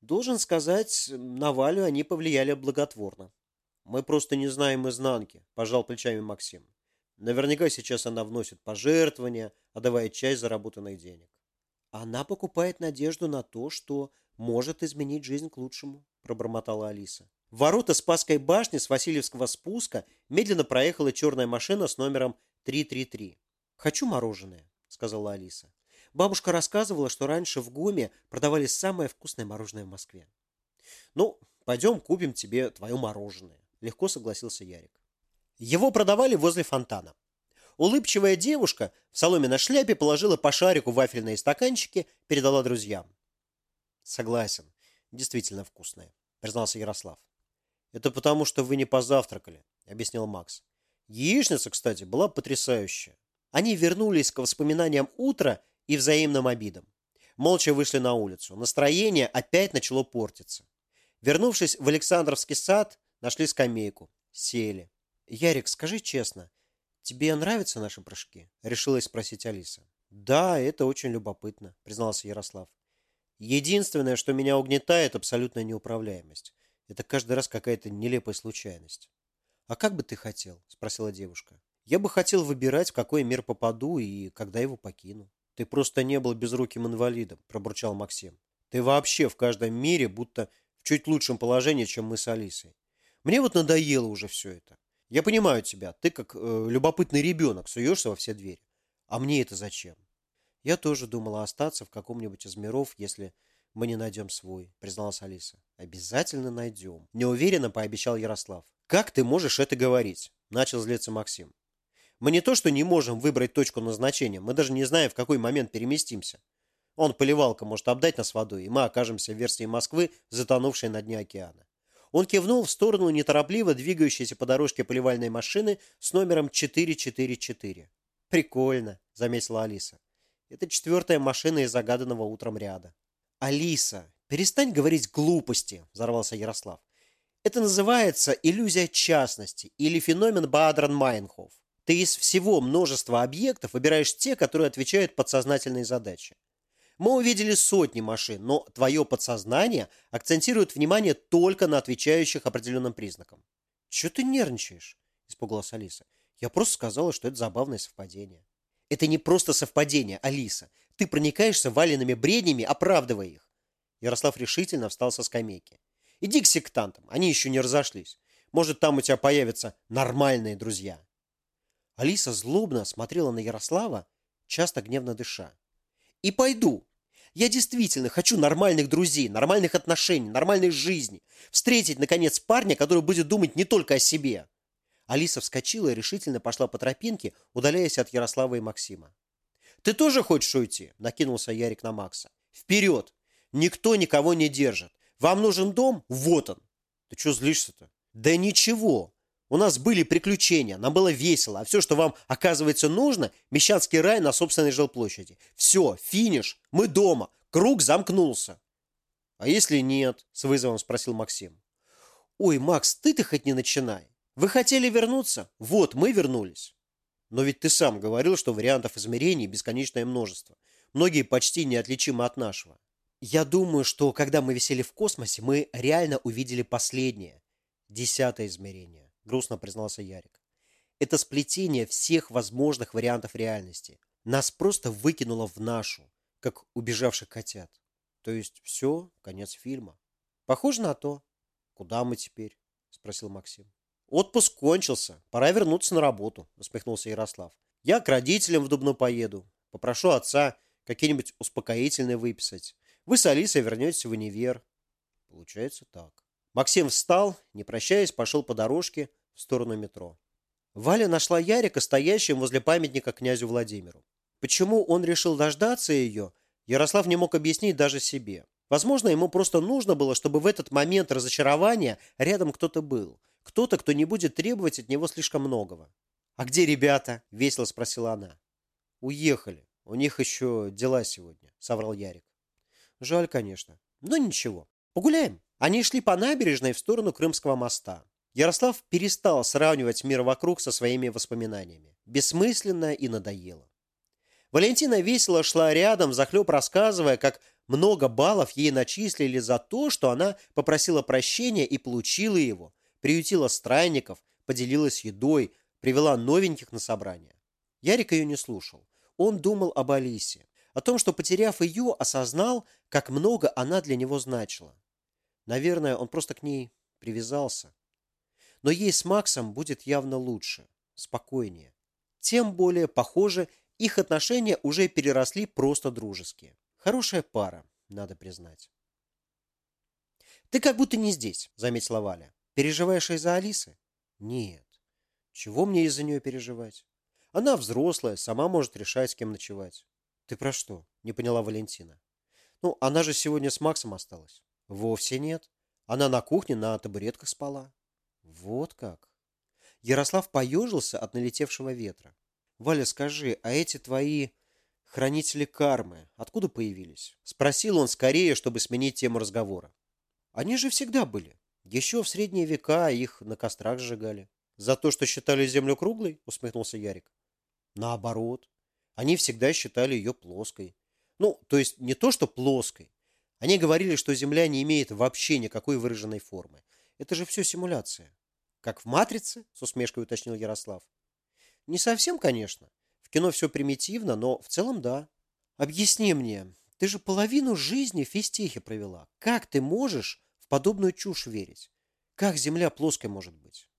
Должен сказать, на Валю они повлияли благотворно. Мы просто не знаем изнанки, пожал плечами Максим. Наверняка сейчас она вносит пожертвования, отдавая часть заработанных денег. Она покупает надежду на то, что может изменить жизнь к лучшему, пробормотала Алиса. Ворота Спасской башни с Васильевского спуска медленно проехала черная машина с номером 333. «Хочу мороженое», — сказала Алиса. Бабушка рассказывала, что раньше в ГУМе продавали самое вкусное мороженое в Москве. «Ну, пойдем купим тебе твое мороженое», – легко согласился Ярик. Его продавали возле фонтана. Улыбчивая девушка в соломенной шляпе положила по шарику вафельные стаканчики, передала друзьям. «Согласен, действительно вкусное», – признался Ярослав. «Это потому, что вы не позавтракали», – объяснил Макс. «Яичница, кстати, была потрясающая». Они вернулись к воспоминаниям утра и взаимным обидам. Молча вышли на улицу. Настроение опять начало портиться. Вернувшись в Александровский сад, нашли скамейку. Сели. «Ярик, скажи честно, «Тебе нравятся наши прыжки?» – решилась спросить Алиса. «Да, это очень любопытно», – признался Ярослав. «Единственное, что меня угнетает, абсолютная неуправляемость. Это каждый раз какая-то нелепая случайность». «А как бы ты хотел?» – спросила девушка. «Я бы хотел выбирать, в какой мир попаду и когда его покину». «Ты просто не был безруким инвалидом», – пробурчал Максим. «Ты вообще в каждом мире будто в чуть лучшем положении, чем мы с Алисой. Мне вот надоело уже все это. Я понимаю тебя, ты как э, любопытный ребенок суешься во все двери. А мне это зачем? Я тоже думала остаться в каком-нибудь из миров, если мы не найдем свой, призналась Алиса. Обязательно найдем. Неуверенно пообещал Ярослав. Как ты можешь это говорить? Начал злиться Максим. Мы не то, что не можем выбрать точку назначения, мы даже не знаем, в какой момент переместимся. Он, поливалка, может обдать нас водой, и мы окажемся в версии Москвы, затонувшей на дне океана. Он кивнул в сторону неторопливо двигающейся по дорожке поливальной машины с номером 444. «Прикольно», — заметила Алиса. «Это четвертая машина из загаданного утром ряда». «Алиса, перестань говорить глупости», — взорвался Ярослав. «Это называется иллюзия частности или феномен Баадран-Майнхоф. Ты из всего множества объектов выбираешь те, которые отвечают подсознательной задаче. Мы увидели сотни машин, но твое подсознание акцентирует внимание только на отвечающих определенным признакам. «Чего ты нервничаешь?» – испугалась Алиса. «Я просто сказала, что это забавное совпадение». «Это не просто совпадение, Алиса. Ты проникаешься валенными бреднями, оправдывая их». Ярослав решительно встал со скамейки. «Иди к сектантам, они еще не разошлись. Может, там у тебя появятся нормальные друзья». Алиса злобно смотрела на Ярослава, часто гневно дыша. «И пойду, я действительно хочу нормальных друзей, нормальных отношений, нормальной жизни. Встретить, наконец, парня, который будет думать не только о себе. Алиса вскочила и решительно пошла по тропинке, удаляясь от Ярослава и Максима. «Ты тоже хочешь уйти?» – накинулся Ярик на Макса. «Вперед! Никто никого не держит. Вам нужен дом? Вот он!» «Ты что злишься-то?» «Да ничего. У нас были приключения, нам было весело, а все, что вам оказывается нужно, Мещанский рай на собственной жилплощади. Все, финиш, мы дома, круг замкнулся. А если нет? С вызовом спросил Максим. Ой, Макс, ты-то хоть не начинай. Вы хотели вернуться? Вот, мы вернулись. Но ведь ты сам говорил, что вариантов измерений бесконечное множество. Многие почти неотличимы от нашего. Я думаю, что когда мы висели в космосе, мы реально увидели последнее, десятое измерение грустно признался Ярик. Это сплетение всех возможных вариантов реальности. Нас просто выкинуло в нашу, как убежавших котят. То есть все, конец фильма. Похоже на то. Куда мы теперь? Спросил Максим. Отпуск кончился. Пора вернуться на работу, усмехнулся Ярослав. Я к родителям в Дубну поеду. Попрошу отца какие-нибудь успокоительные выписать. Вы с Алисой вернетесь в универ. Получается так. Максим встал, не прощаясь, пошел по дорожке, в сторону метро. Валя нашла Ярика, стоящим возле памятника князю Владимиру. Почему он решил дождаться ее, Ярослав не мог объяснить даже себе. Возможно, ему просто нужно было, чтобы в этот момент разочарования рядом кто-то был. Кто-то, кто не будет требовать от него слишком многого. «А где ребята?» – весело спросила она. «Уехали. У них еще дела сегодня», – соврал Ярик. «Жаль, конечно. Но ничего. Погуляем». Они шли по набережной в сторону Крымского моста. Ярослав перестал сравнивать мир вокруг со своими воспоминаниями. Бессмысленно и надоело. Валентина весело шла рядом, захлеб рассказывая, как много баллов ей начислили за то, что она попросила прощения и получила его, приютила странников, поделилась едой, привела новеньких на собрание. Ярик ее не слушал. Он думал об Алисе, о том, что, потеряв ее, осознал, как много она для него значила. Наверное, он просто к ней привязался. Но ей с Максом будет явно лучше, спокойнее. Тем более, похоже, их отношения уже переросли просто дружеские. Хорошая пара, надо признать. «Ты как будто не здесь», — заметила Валя. «Переживаешь из-за Алисы?» «Нет. Чего мне из-за нее переживать? Она взрослая, сама может решать, с кем ночевать». «Ты про что?» — не поняла Валентина. «Ну, она же сегодня с Максом осталась». «Вовсе нет. Она на кухне на табуретках спала». Вот как. Ярослав поежился от налетевшего ветра. Валя, скажи, а эти твои хранители кармы откуда появились? Спросил он скорее, чтобы сменить тему разговора. Они же всегда были. Еще в средние века их на кострах сжигали. За то, что считали Землю круглой? Усмехнулся Ярик. Наоборот. Они всегда считали ее плоской. Ну, то есть не то, что плоской. Они говорили, что Земля не имеет вообще никакой выраженной формы. Это же все симуляция. Как в «Матрице», с усмешкой уточнил Ярослав. Не совсем, конечно. В кино все примитивно, но в целом да. Объясни мне, ты же половину жизни в физтехе провела. Как ты можешь в подобную чушь верить? Как Земля плоской может быть?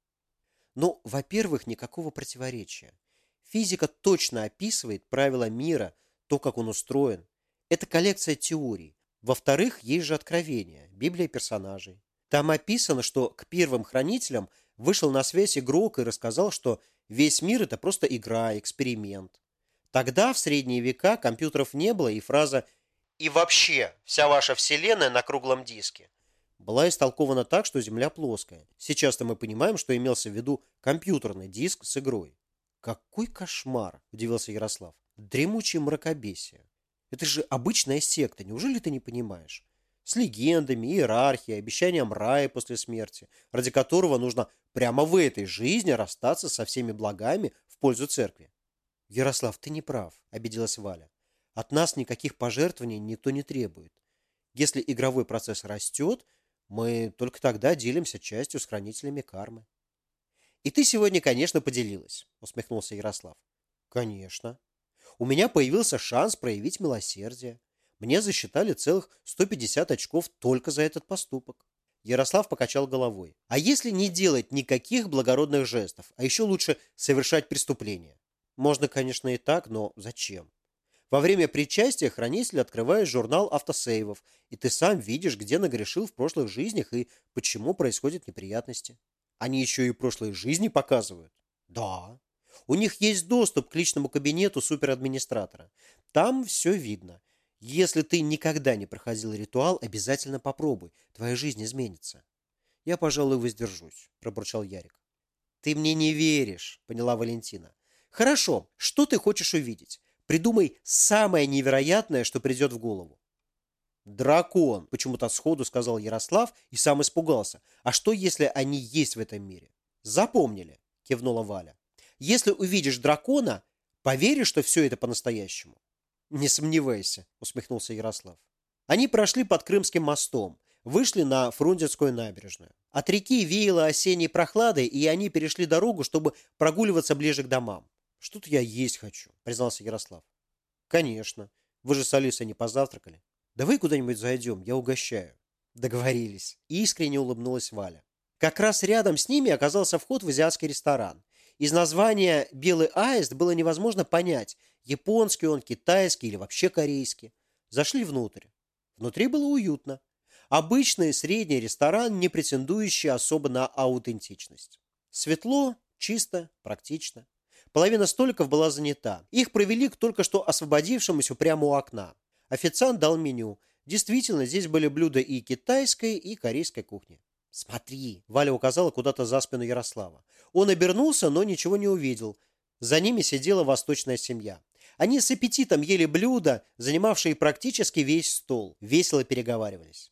Ну, во-первых, никакого противоречия. Физика точно описывает правила мира, то, как он устроен. Это коллекция теорий. Во-вторых, есть же откровение, Библия персонажей. Там описано, что к первым хранителям вышел на связь игрок и рассказал, что весь мир – это просто игра, эксперимент. Тогда, в средние века, компьютеров не было, и фраза «И вообще, вся ваша вселенная на круглом диске» была истолкована так, что Земля плоская. Сейчас-то мы понимаем, что имелся в виду компьютерный диск с игрой. «Какой кошмар!» – удивился Ярослав. «Дремучее мракобесие. Это же обычная секта, неужели ты не понимаешь? С легендами, иерархией, обещанием рая после смерти, ради которого нужно прямо в этой жизни расстаться со всеми благами в пользу церкви. Ярослав, ты не прав, обиделась Валя. От нас никаких пожертвований никто не требует. Если игровой процесс растет, мы только тогда делимся частью с хранителями кармы. И ты сегодня, конечно, поделилась, усмехнулся Ярослав. Конечно. У меня появился шанс проявить милосердие. Мне засчитали целых 150 очков только за этот поступок. Ярослав покачал головой. А если не делать никаких благородных жестов, а еще лучше совершать преступления? Можно, конечно, и так, но зачем? Во время причастия хранитель открывает журнал автосейвов, и ты сам видишь, где нагрешил в прошлых жизнях и почему происходят неприятности. Они еще и прошлые жизни показывают. Да. У них есть доступ к личному кабинету суперадминистратора. Там все видно. Если ты никогда не проходил ритуал, обязательно попробуй. Твоя жизнь изменится. Я, пожалуй, воздержусь, пробурчал Ярик. Ты мне не веришь, поняла Валентина. Хорошо, что ты хочешь увидеть? Придумай самое невероятное, что придет в голову. Дракон, почему-то сходу сказал Ярослав и сам испугался. А что, если они есть в этом мире? Запомнили, кивнула Валя. Если увидишь дракона, поверишь, что все это по-настоящему. Не сомневайся, усмехнулся Ярослав. Они прошли под Крымским мостом, вышли на Фрунзенскую набережную. От реки веяло осенней прохладой, и они перешли дорогу, чтобы прогуливаться ближе к домам. «Что-то я есть хочу», — признался Ярослав. «Конечно. Вы же с Алисой не позавтракали. Давай куда-нибудь зайдем, я угощаю». Договорились. Искренне улыбнулась Валя. Как раз рядом с ними оказался вход в азиатский ресторан. Из названия «Белый аист» было невозможно понять, японский он, китайский или вообще корейский. Зашли внутрь. Внутри было уютно. Обычный средний ресторан, не претендующий особо на аутентичность. Светло, чисто, практично. Половина столиков была занята. Их провели к только что освободившемуся прямо у окна. Официант дал меню. Действительно, здесь были блюда и китайской, и корейской кухни. «Смотри!» – Валя указала куда-то за спину Ярослава. Он обернулся, но ничего не увидел. За ними сидела восточная семья. Они с аппетитом ели блюда, занимавшие практически весь стол. Весело переговаривались.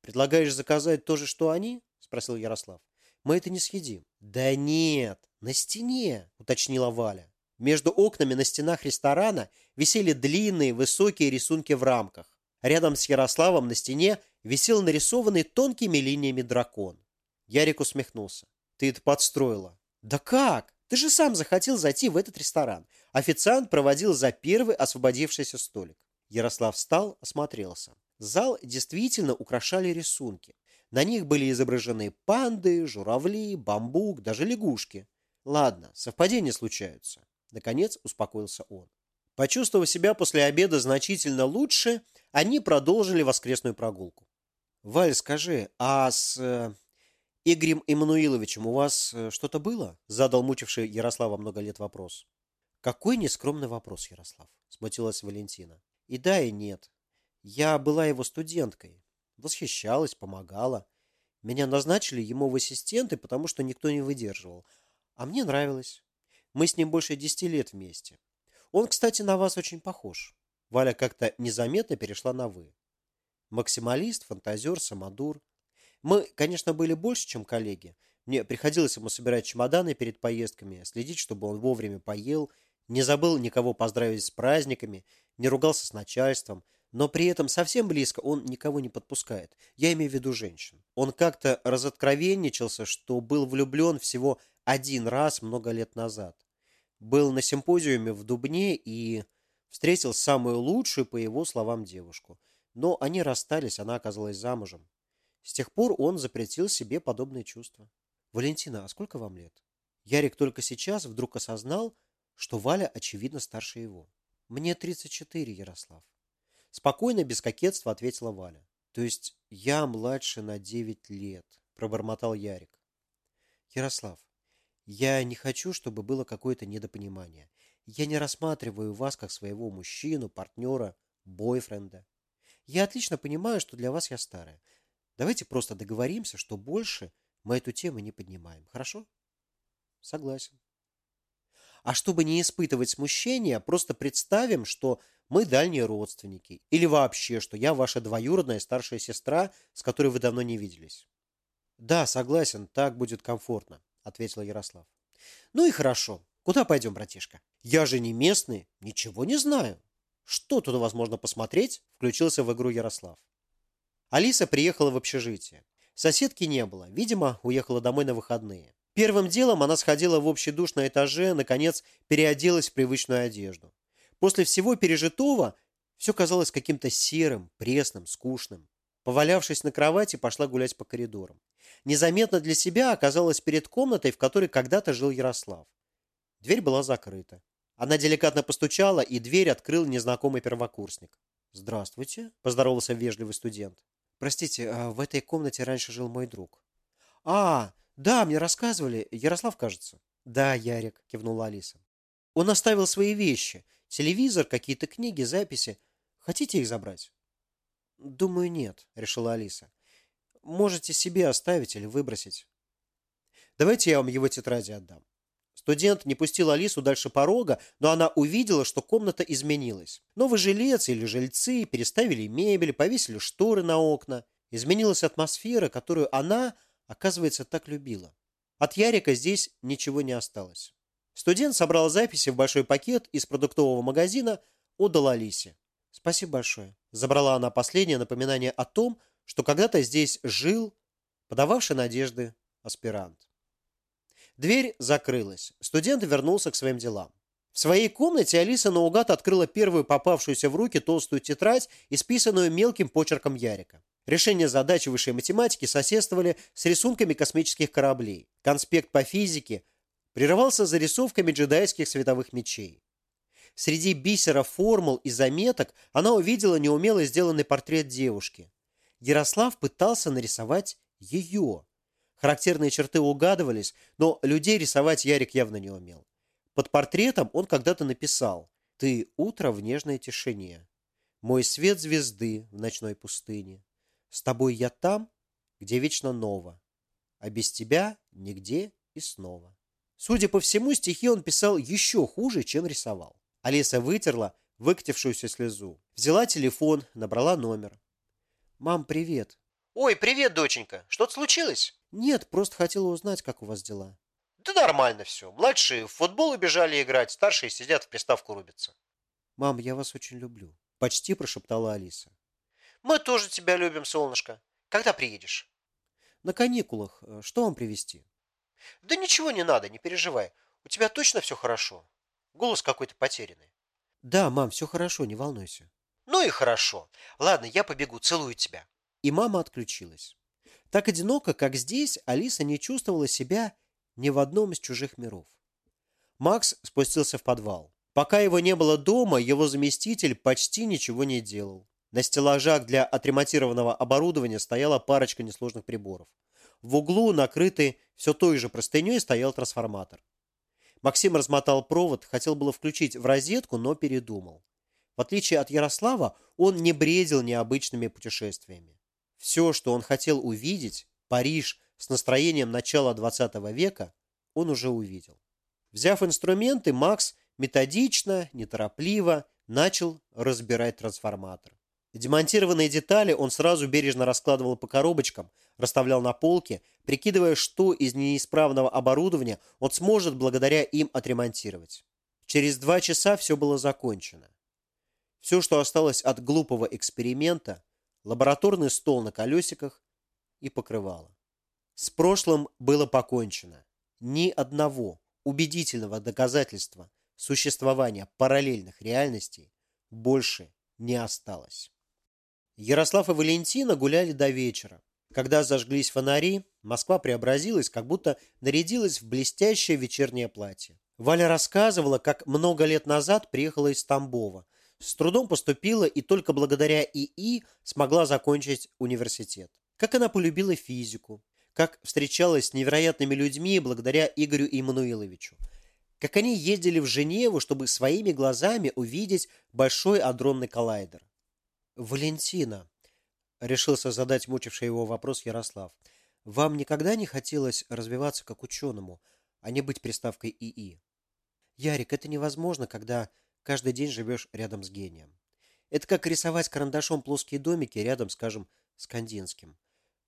«Предлагаешь заказать то же, что они?» – спросил Ярослав. «Мы это не съедим». «Да нет, на стене», — уточнила Валя. Между окнами на стенах ресторана висели длинные высокие рисунки в рамках. Рядом с Ярославом на стене висел нарисованный тонкими линиями дракон. Ярик усмехнулся. «Ты это подстроила». «Да как? Ты же сам захотел зайти в этот ресторан». Официант проводил за первый освободившийся столик. Ярослав встал, осмотрелся. Зал действительно украшали рисунки. На них были изображены панды, журавли, бамбук, даже лягушки. Ладно, совпадения случаются. Наконец успокоился он. Почувствовав себя после обеда значительно лучше, они продолжили воскресную прогулку. «Валь, скажи, а с э, Игорем Иммануиловичем у вас э, что-то было?» Задал мучивший Ярослава много лет вопрос. «Какой нескромный вопрос, Ярослав?» Смутилась Валентина. «И да, и нет. Я была его студенткой. Восхищалась, помогала. Меня назначили ему в ассистенты, потому что никто не выдерживал. А мне нравилось. Мы с ним больше десяти лет вместе. Он, кстати, на вас очень похож. Валя как-то незаметно перешла на «вы». Максималист, фантазер, самодур. Мы, конечно, были больше, чем коллеги. Мне приходилось ему собирать чемоданы перед поездками, следить, чтобы он вовремя поел, не забыл никого поздравить с праздниками, не ругался с начальством, но при этом совсем близко он никого не подпускает. Я имею в виду женщин. Он как-то разоткровенничался, что был влюблен всего один раз много лет назад. Был на симпозиуме в Дубне и встретил самую лучшую, по его словам, девушку. Но они расстались, она оказалась замужем. С тех пор он запретил себе подобные чувства. «Валентина, а сколько вам лет?» Ярик только сейчас вдруг осознал, что Валя, очевидно, старше его. «Мне 34, Ярослав». Спокойно, без кокетства ответила Валя. «То есть я младше на 9 лет», – пробормотал Ярик. «Ярослав, я не хочу, чтобы было какое-то недопонимание. Я не рассматриваю вас как своего мужчину, партнера, бойфренда. Я отлично понимаю, что для вас я старая. Давайте просто договоримся, что больше мы эту тему не поднимаем. Хорошо? Согласен. А чтобы не испытывать смущения, просто представим, что мы дальние родственники. Или вообще, что я ваша двоюродная старшая сестра, с которой вы давно не виделись. Да, согласен, так будет комфортно, ответил Ярослав. Ну и хорошо. Куда пойдем, братишка? Я же не местный, ничего не знаю. Что тут возможно посмотреть? Включился в игру Ярослав. Алиса приехала в общежитие. Соседки не было, видимо, уехала домой на выходные. Первым делом она сходила в общий душ на этаже, наконец переоделась в привычную одежду. После всего пережитого все казалось каким-то серым, пресным, скучным. Повалявшись на кровати, пошла гулять по коридорам. Незаметно для себя оказалась перед комнатой, в которой когда-то жил Ярослав. Дверь была закрыта. Она деликатно постучала, и дверь открыл незнакомый первокурсник. «Здравствуйте», – поздоровался вежливый студент. «Простите, а в этой комнате раньше жил мой друг». «А, да, мне рассказывали. Ярослав, кажется. Да, Ярик, кивнула Алиса. Он оставил свои вещи. Телевизор, какие-то книги, записи. Хотите их забрать? Думаю, нет, решила Алиса. Можете себе оставить или выбросить. Давайте я вам его тетради отдам. Студент не пустил Алису дальше порога, но она увидела, что комната изменилась. Новый жилец или жильцы переставили мебель, повесили шторы на окна. Изменилась атмосфера, которую она оказывается, так любила. От Ярика здесь ничего не осталось. Студент собрал записи в большой пакет из продуктового магазина, отдал Алисе. «Спасибо большое». Забрала она последнее напоминание о том, что когда-то здесь жил, подававший надежды, аспирант. Дверь закрылась. Студент вернулся к своим делам. В своей комнате Алиса наугад открыла первую попавшуюся в руки толстую тетрадь, исписанную мелким почерком Ярика. Решения задач высшей математики соседствовали с рисунками космических кораблей. Конспект по физике прерывался зарисовками джедайских световых мечей. Среди бисера формул и заметок она увидела неумело сделанный портрет девушки. Ярослав пытался нарисовать ее. Характерные черты угадывались, но людей рисовать Ярик явно не умел. Под портретом он когда-то написал «Ты утро в нежной тишине, мой свет звезды в ночной пустыне, с тобой я там, где вечно ново, а без тебя нигде и снова. Судя по всему, стихи он писал еще хуже, чем рисовал. Алиса вытерла выкатившуюся слезу. Взяла телефон, набрала номер. «Мам, привет». «Ой, привет, доченька. Что-то случилось?» «Нет, просто хотела узнать, как у вас дела». «Да нормально все. Младшие в футбол убежали играть, старшие сидят в приставку рубятся». «Мам, я вас очень люблю», – почти прошептала Алиса. Мы тоже тебя любим, солнышко. Когда приедешь? На каникулах. Что вам привезти? Да ничего не надо, не переживай. У тебя точно все хорошо? Голос какой-то потерянный. Да, мам, все хорошо, не волнуйся. Ну и хорошо. Ладно, я побегу, целую тебя. И мама отключилась. Так одиноко, как здесь, Алиса не чувствовала себя ни в одном из чужих миров. Макс спустился в подвал. Пока его не было дома, его заместитель почти ничего не делал. На стеллажах для отремонтированного оборудования стояла парочка несложных приборов. В углу, накрытый все той же простыней, стоял трансформатор. Максим размотал провод, хотел было включить в розетку, но передумал. В отличие от Ярослава, он не бредил необычными путешествиями. Все, что он хотел увидеть, Париж с настроением начала 20 века, он уже увидел. Взяв инструменты, Макс методично, неторопливо начал разбирать трансформатор. Демонтированные детали он сразу бережно раскладывал по коробочкам, расставлял на полке, прикидывая, что из неисправного оборудования он сможет благодаря им отремонтировать. Через два часа все было закончено. Все, что осталось от глупого эксперимента, лабораторный стол на колесиках и покрывало. С прошлым было покончено. Ни одного убедительного доказательства существования параллельных реальностей больше не осталось. Ярослав и Валентина гуляли до вечера. Когда зажглись фонари, Москва преобразилась, как будто нарядилась в блестящее вечернее платье. Валя рассказывала, как много лет назад приехала из Тамбова. С трудом поступила и только благодаря ИИ смогла закончить университет. Как она полюбила физику, как встречалась с невероятными людьми благодаря Игорю Иммануиловичу, как они ездили в Женеву, чтобы своими глазами увидеть большой адронный коллайдер. «Валентина», — решился задать мучивший его вопрос Ярослав, «вам никогда не хотелось развиваться как ученому, а не быть приставкой ИИ?» «Ярик, это невозможно, когда каждый день живешь рядом с гением. Это как рисовать карандашом плоские домики рядом, скажем, с Кандинским.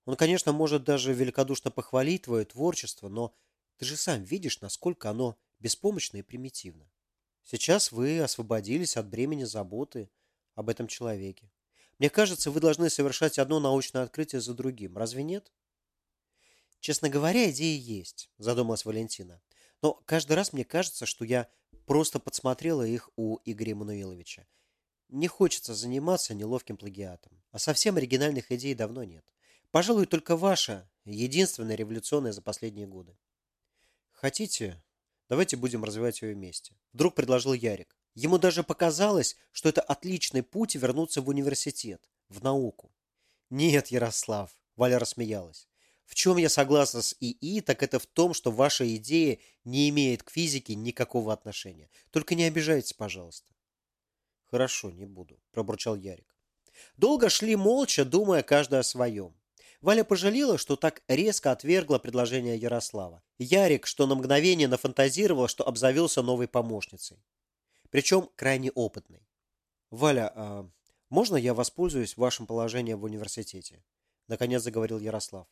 Он, конечно, может даже великодушно похвалить твое творчество, но ты же сам видишь, насколько оно беспомощно и примитивно. Сейчас вы освободились от бремени заботы об этом человеке. Мне кажется, вы должны совершать одно научное открытие за другим. Разве нет? Честно говоря, идеи есть, задумалась Валентина. Но каждый раз мне кажется, что я просто подсмотрела их у Игоря Мануиловича. Не хочется заниматься неловким плагиатом. А совсем оригинальных идей давно нет. Пожалуй, только ваша, единственная революционная за последние годы. Хотите, давайте будем развивать ее вместе. Вдруг предложил Ярик. Ему даже показалось, что это отличный путь вернуться в университет, в науку. Нет, Ярослав, Валя рассмеялась. В чем я согласна с ИИ, так это в том, что ваша идея не имеет к физике никакого отношения. Только не обижайтесь, пожалуйста. Хорошо, не буду, пробурчал Ярик. Долго шли молча, думая каждый о своем. Валя пожалела, что так резко отвергла предложение Ярослава. Ярик, что на мгновение нафантазировал, что обзавелся новой помощницей причем крайне опытный. «Валя, а можно я воспользуюсь вашим положением в университете?» Наконец заговорил Ярослав.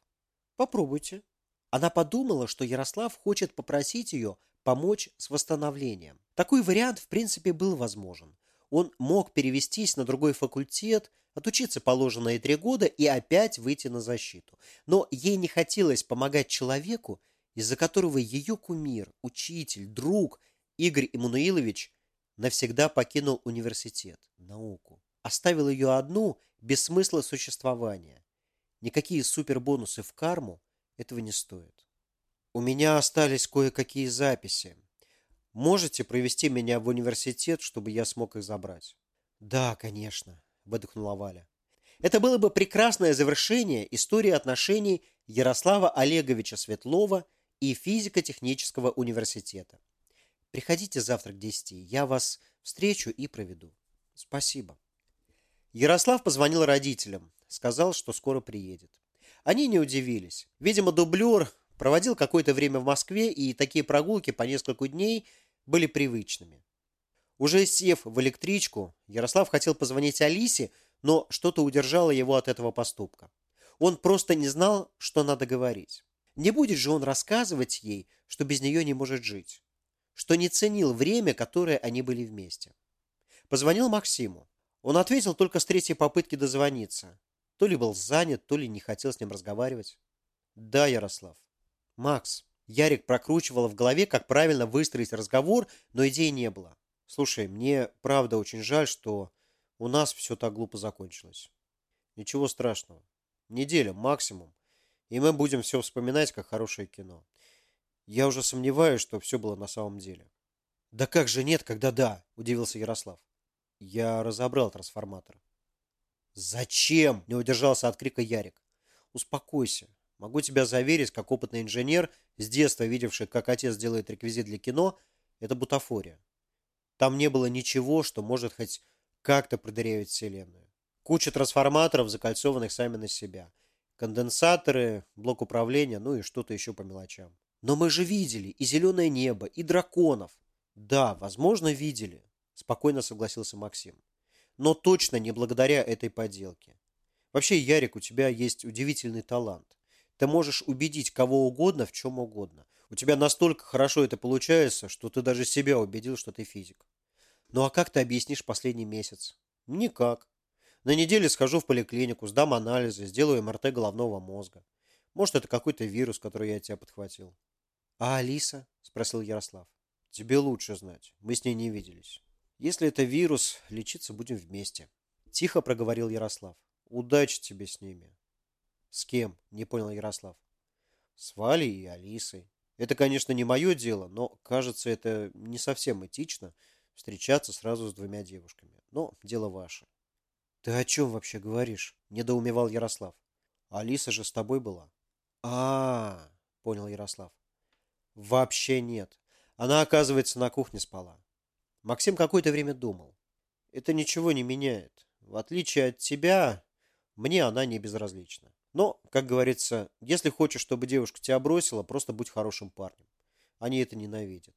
«Попробуйте». Она подумала, что Ярослав хочет попросить ее помочь с восстановлением. Такой вариант, в принципе, был возможен. Он мог перевестись на другой факультет, отучиться положенные три года и опять выйти на защиту. Но ей не хотелось помогать человеку, из-за которого ее кумир, учитель, друг Игорь Иммануилович навсегда покинул университет, науку. Оставил ее одну, без смысла существования. Никакие супербонусы в карму этого не стоят. У меня остались кое-какие записи. Можете провести меня в университет, чтобы я смог их забрать? Да, конечно, выдохнула Валя. Это было бы прекрасное завершение истории отношений Ярослава Олеговича Светлова и физико-технического университета. Приходите завтра к десяти, я вас встречу и проведу. Спасибо. Ярослав позвонил родителям, сказал, что скоро приедет. Они не удивились. Видимо, дублер проводил какое-то время в Москве, и такие прогулки по несколько дней были привычными. Уже сев в электричку, Ярослав хотел позвонить Алисе, но что-то удержало его от этого поступка. Он просто не знал, что надо говорить. Не будет же он рассказывать ей, что без нее не может жить что не ценил время, которое они были вместе. Позвонил Максиму. Он ответил только с третьей попытки дозвониться. То ли был занят, то ли не хотел с ним разговаривать. Да, Ярослав. Макс. Ярик прокручивал в голове, как правильно выстроить разговор, но идеи не было. Слушай, мне правда очень жаль, что у нас все так глупо закончилось. Ничего страшного. Неделя максимум. И мы будем все вспоминать, как хорошее кино. Я уже сомневаюсь, что все было на самом деле. Да как же нет, когда да, удивился Ярослав. Я разобрал трансформатор. Зачем? Не удержался от крика Ярик. Успокойся. Могу тебя заверить, как опытный инженер, с детства видевший, как отец делает реквизит для кино, это бутафория. Там не было ничего, что может хоть как-то продырявить Вселенную. Куча трансформаторов, закольцованных сами на себя. Конденсаторы, блок управления, ну и что-то еще по мелочам. Но мы же видели и зеленое небо, и драконов. Да, возможно, видели, спокойно согласился Максим. Но точно не благодаря этой поделке. Вообще, Ярик, у тебя есть удивительный талант. Ты можешь убедить кого угодно в чем угодно. У тебя настолько хорошо это получается, что ты даже себя убедил, что ты физик. Ну а как ты объяснишь последний месяц? Никак. На неделе схожу в поликлинику, сдам анализы, сделаю МРТ головного мозга. Может, это какой-то вирус, который я тебя подхватил. А Алиса? Спросил Ярослав. Тебе лучше знать. Мы с ней не виделись. Если это вирус, лечиться будем вместе. Тихо проговорил Ярослав. Удачи тебе с ними. С кем? Не понял Ярослав. С Валей и Алисой. Это, конечно, не мое дело, но, кажется, это не совсем этично встречаться сразу с двумя девушками. Но дело ваше. Ты о чем вообще говоришь? Недоумевал Ярослав. Алиса же с тобой была. А, -а, -а понял Ярослав. Вообще нет. Она, оказывается, на кухне спала. Максим какое-то время думал. Это ничего не меняет. В отличие от тебя, мне она не безразлична. Но, как говорится, если хочешь, чтобы девушка тебя бросила, просто будь хорошим парнем. Они это ненавидят.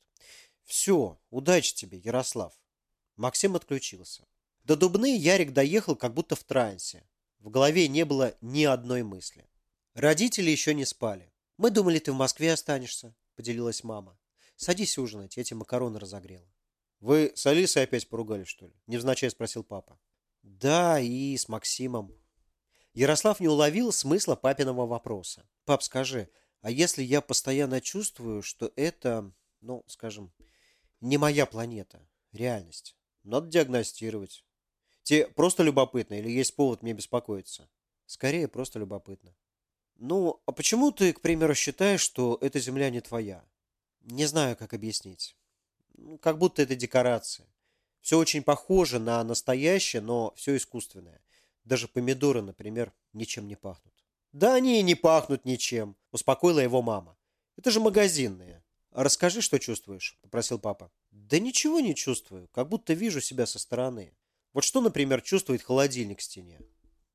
Все, удачи тебе, Ярослав. Максим отключился. До Дубны Ярик доехал как будто в трансе. В голове не было ни одной мысли. Родители еще не спали. «Мы думали, ты в Москве останешься», – поделилась мама. «Садись ужинать, я тебе макароны разогрела». «Вы с Алисой опять поругались, что ли?» – невзначай спросил папа. «Да, и с Максимом», Ярослав не уловил смысла папиного вопроса. «Пап, скажи, а если я постоянно чувствую, что это, ну, скажем, не моя планета, реальность? Надо диагностировать. Тебе просто любопытно или есть повод мне беспокоиться?» «Скорее, просто любопытно». «Ну, а почему ты, к примеру, считаешь, что эта Земля не твоя?» «Не знаю, как объяснить. Как будто это декорация. Все очень похоже на настоящее, но все искусственное. Даже помидоры, например, ничем не пахнут. Да они и не пахнут ничем, успокоила его мама. Это же магазинные. Расскажи, что чувствуешь, попросил папа. Да ничего не чувствую, как будто вижу себя со стороны. Вот что, например, чувствует холодильник к стене?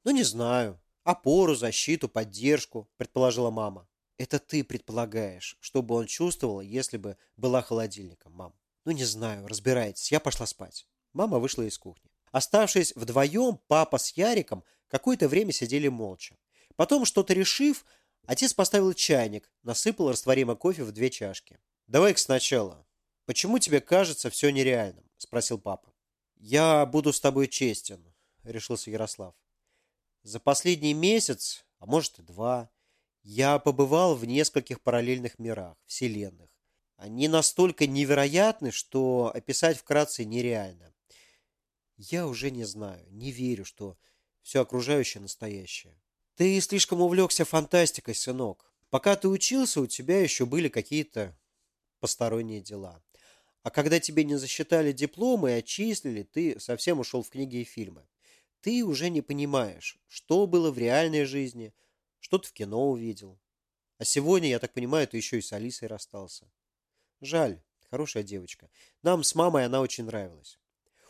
Ну, не знаю. Опору, защиту, поддержку, предположила мама. Это ты предполагаешь, что бы он чувствовал, если бы была холодильником, мам. Ну, не знаю, разбирайтесь, я пошла спать. Мама вышла из кухни. Оставшись вдвоем, папа с Яриком какое-то время сидели молча. Потом, что-то решив, отец поставил чайник, насыпал растворимый кофе в две чашки. «Давай-ка сначала. Почему тебе кажется все нереальным?» – спросил папа. «Я буду с тобой честен», – решился Ярослав. «За последний месяц, а может и два, я побывал в нескольких параллельных мирах, вселенных. Они настолько невероятны, что описать вкратце нереально. Я уже не знаю, не верю, что все окружающее настоящее. Ты слишком увлекся фантастикой, сынок. Пока ты учился, у тебя еще были какие-то посторонние дела. А когда тебе не засчитали дипломы и отчислили, ты совсем ушел в книги и фильмы. Ты уже не понимаешь, что было в реальной жизни, что ты в кино увидел. А сегодня, я так понимаю, ты еще и с Алисой расстался. Жаль, хорошая девочка. Нам с мамой она очень нравилась.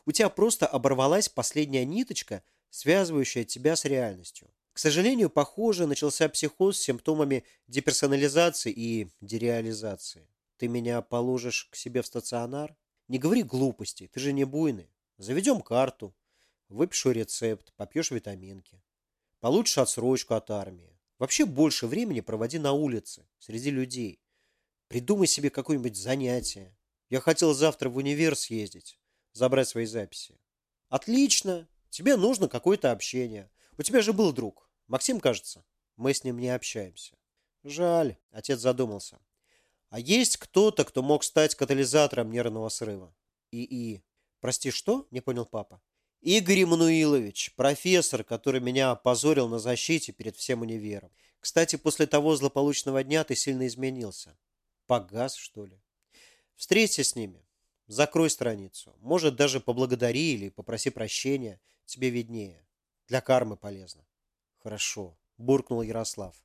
У тебя просто оборвалась последняя ниточка, связывающая тебя с реальностью. К сожалению, похоже, начался психоз с симптомами деперсонализации и дереализации. Ты меня положишь к себе в стационар? Не говори глупостей, ты же не буйный. Заведем карту, выпишу рецепт, попьешь витаминки. Получишь отсрочку от армии. Вообще больше времени проводи на улице, среди людей. Придумай себе какое-нибудь занятие. Я хотел завтра в универ съездить забрать свои записи. Отлично. Тебе нужно какое-то общение. У тебя же был друг. Максим, кажется. Мы с ним не общаемся. Жаль. Отец задумался. А есть кто-то, кто мог стать катализатором нервного срыва? И-и. Прости, что? Не понял папа. Игорь Эммануилович, профессор, который меня опозорил на защите перед всем универом. Кстати, после того злополучного дня ты сильно изменился. Погас, что ли? Встреться с ними. Закрой страницу. Может, даже поблагодари или попроси прощения. Тебе виднее. Для кармы полезно. Хорошо, буркнул Ярослав.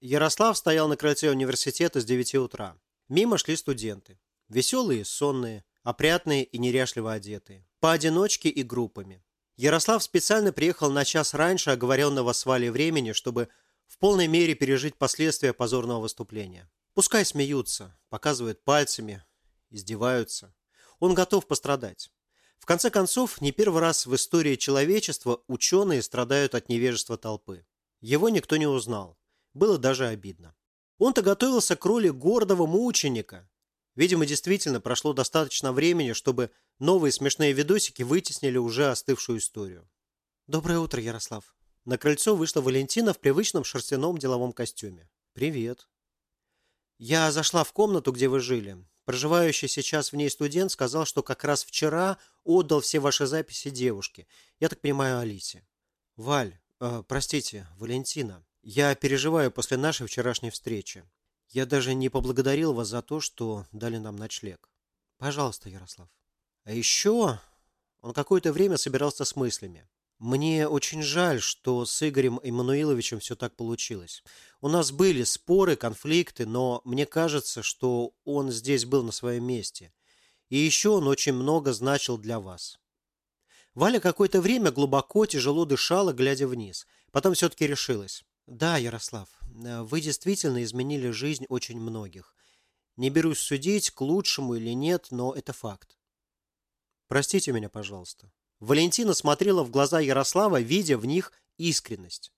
Ярослав стоял на крыльце университета с 9 утра. Мимо шли студенты. Веселые, сонные, опрятные и неряшливо одетые. Поодиночке и группами. Ярослав специально приехал на час раньше оговоренного с Валей времени, чтобы в полной мере пережить последствия позорного выступления. Пускай смеются, показывают пальцами, издеваются. Он готов пострадать. В конце концов, не первый раз в истории человечества ученые страдают от невежества толпы. Его никто не узнал. Было даже обидно. Он-то готовился к роли гордого мученика. Видимо, действительно прошло достаточно времени, чтобы новые смешные видосики вытеснили уже остывшую историю. «Доброе утро, Ярослав». На крыльцо вышла Валентина в привычном шерстяном деловом костюме. «Привет». «Я зашла в комнату, где вы жили. Проживающий сейчас в ней студент сказал, что как раз вчера отдал все ваши записи девушке. Я так понимаю, Алисе. Валь, э, простите, Валентина, я переживаю после нашей вчерашней встречи. Я даже не поблагодарил вас за то, что дали нам ночлег. Пожалуйста, Ярослав. А еще он какое-то время собирался с мыслями. Мне очень жаль, что с Игорем Эммануиловичем все так получилось. У нас были споры, конфликты, но мне кажется, что он здесь был на своем месте. И еще он очень много значил для вас. Валя какое-то время глубоко, тяжело дышала, глядя вниз. Потом все-таки решилась. Да, Ярослав, вы действительно изменили жизнь очень многих. Не берусь судить, к лучшему или нет, но это факт. Простите меня, пожалуйста. Валентина смотрела в глаза Ярослава, видя в них искренность.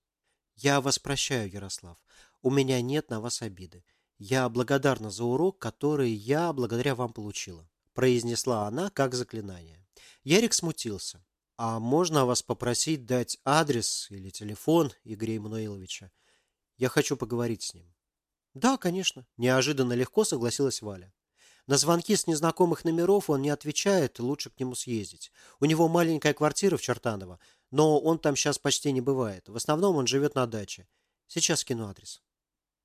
«Я вас прощаю, Ярослав. У меня нет на вас обиды. Я благодарна за урок, который я благодаря вам получила», произнесла она как заклинание. Ярик смутился. «А можно вас попросить дать адрес или телефон Игоря Эммануиловича? Я хочу поговорить с ним». «Да, конечно», – неожиданно легко согласилась Валя. На звонки с незнакомых номеров он не отвечает, лучше к нему съездить. У него маленькая квартира в Чертаново, но он там сейчас почти не бывает. В основном он живет на даче. Сейчас кину адрес.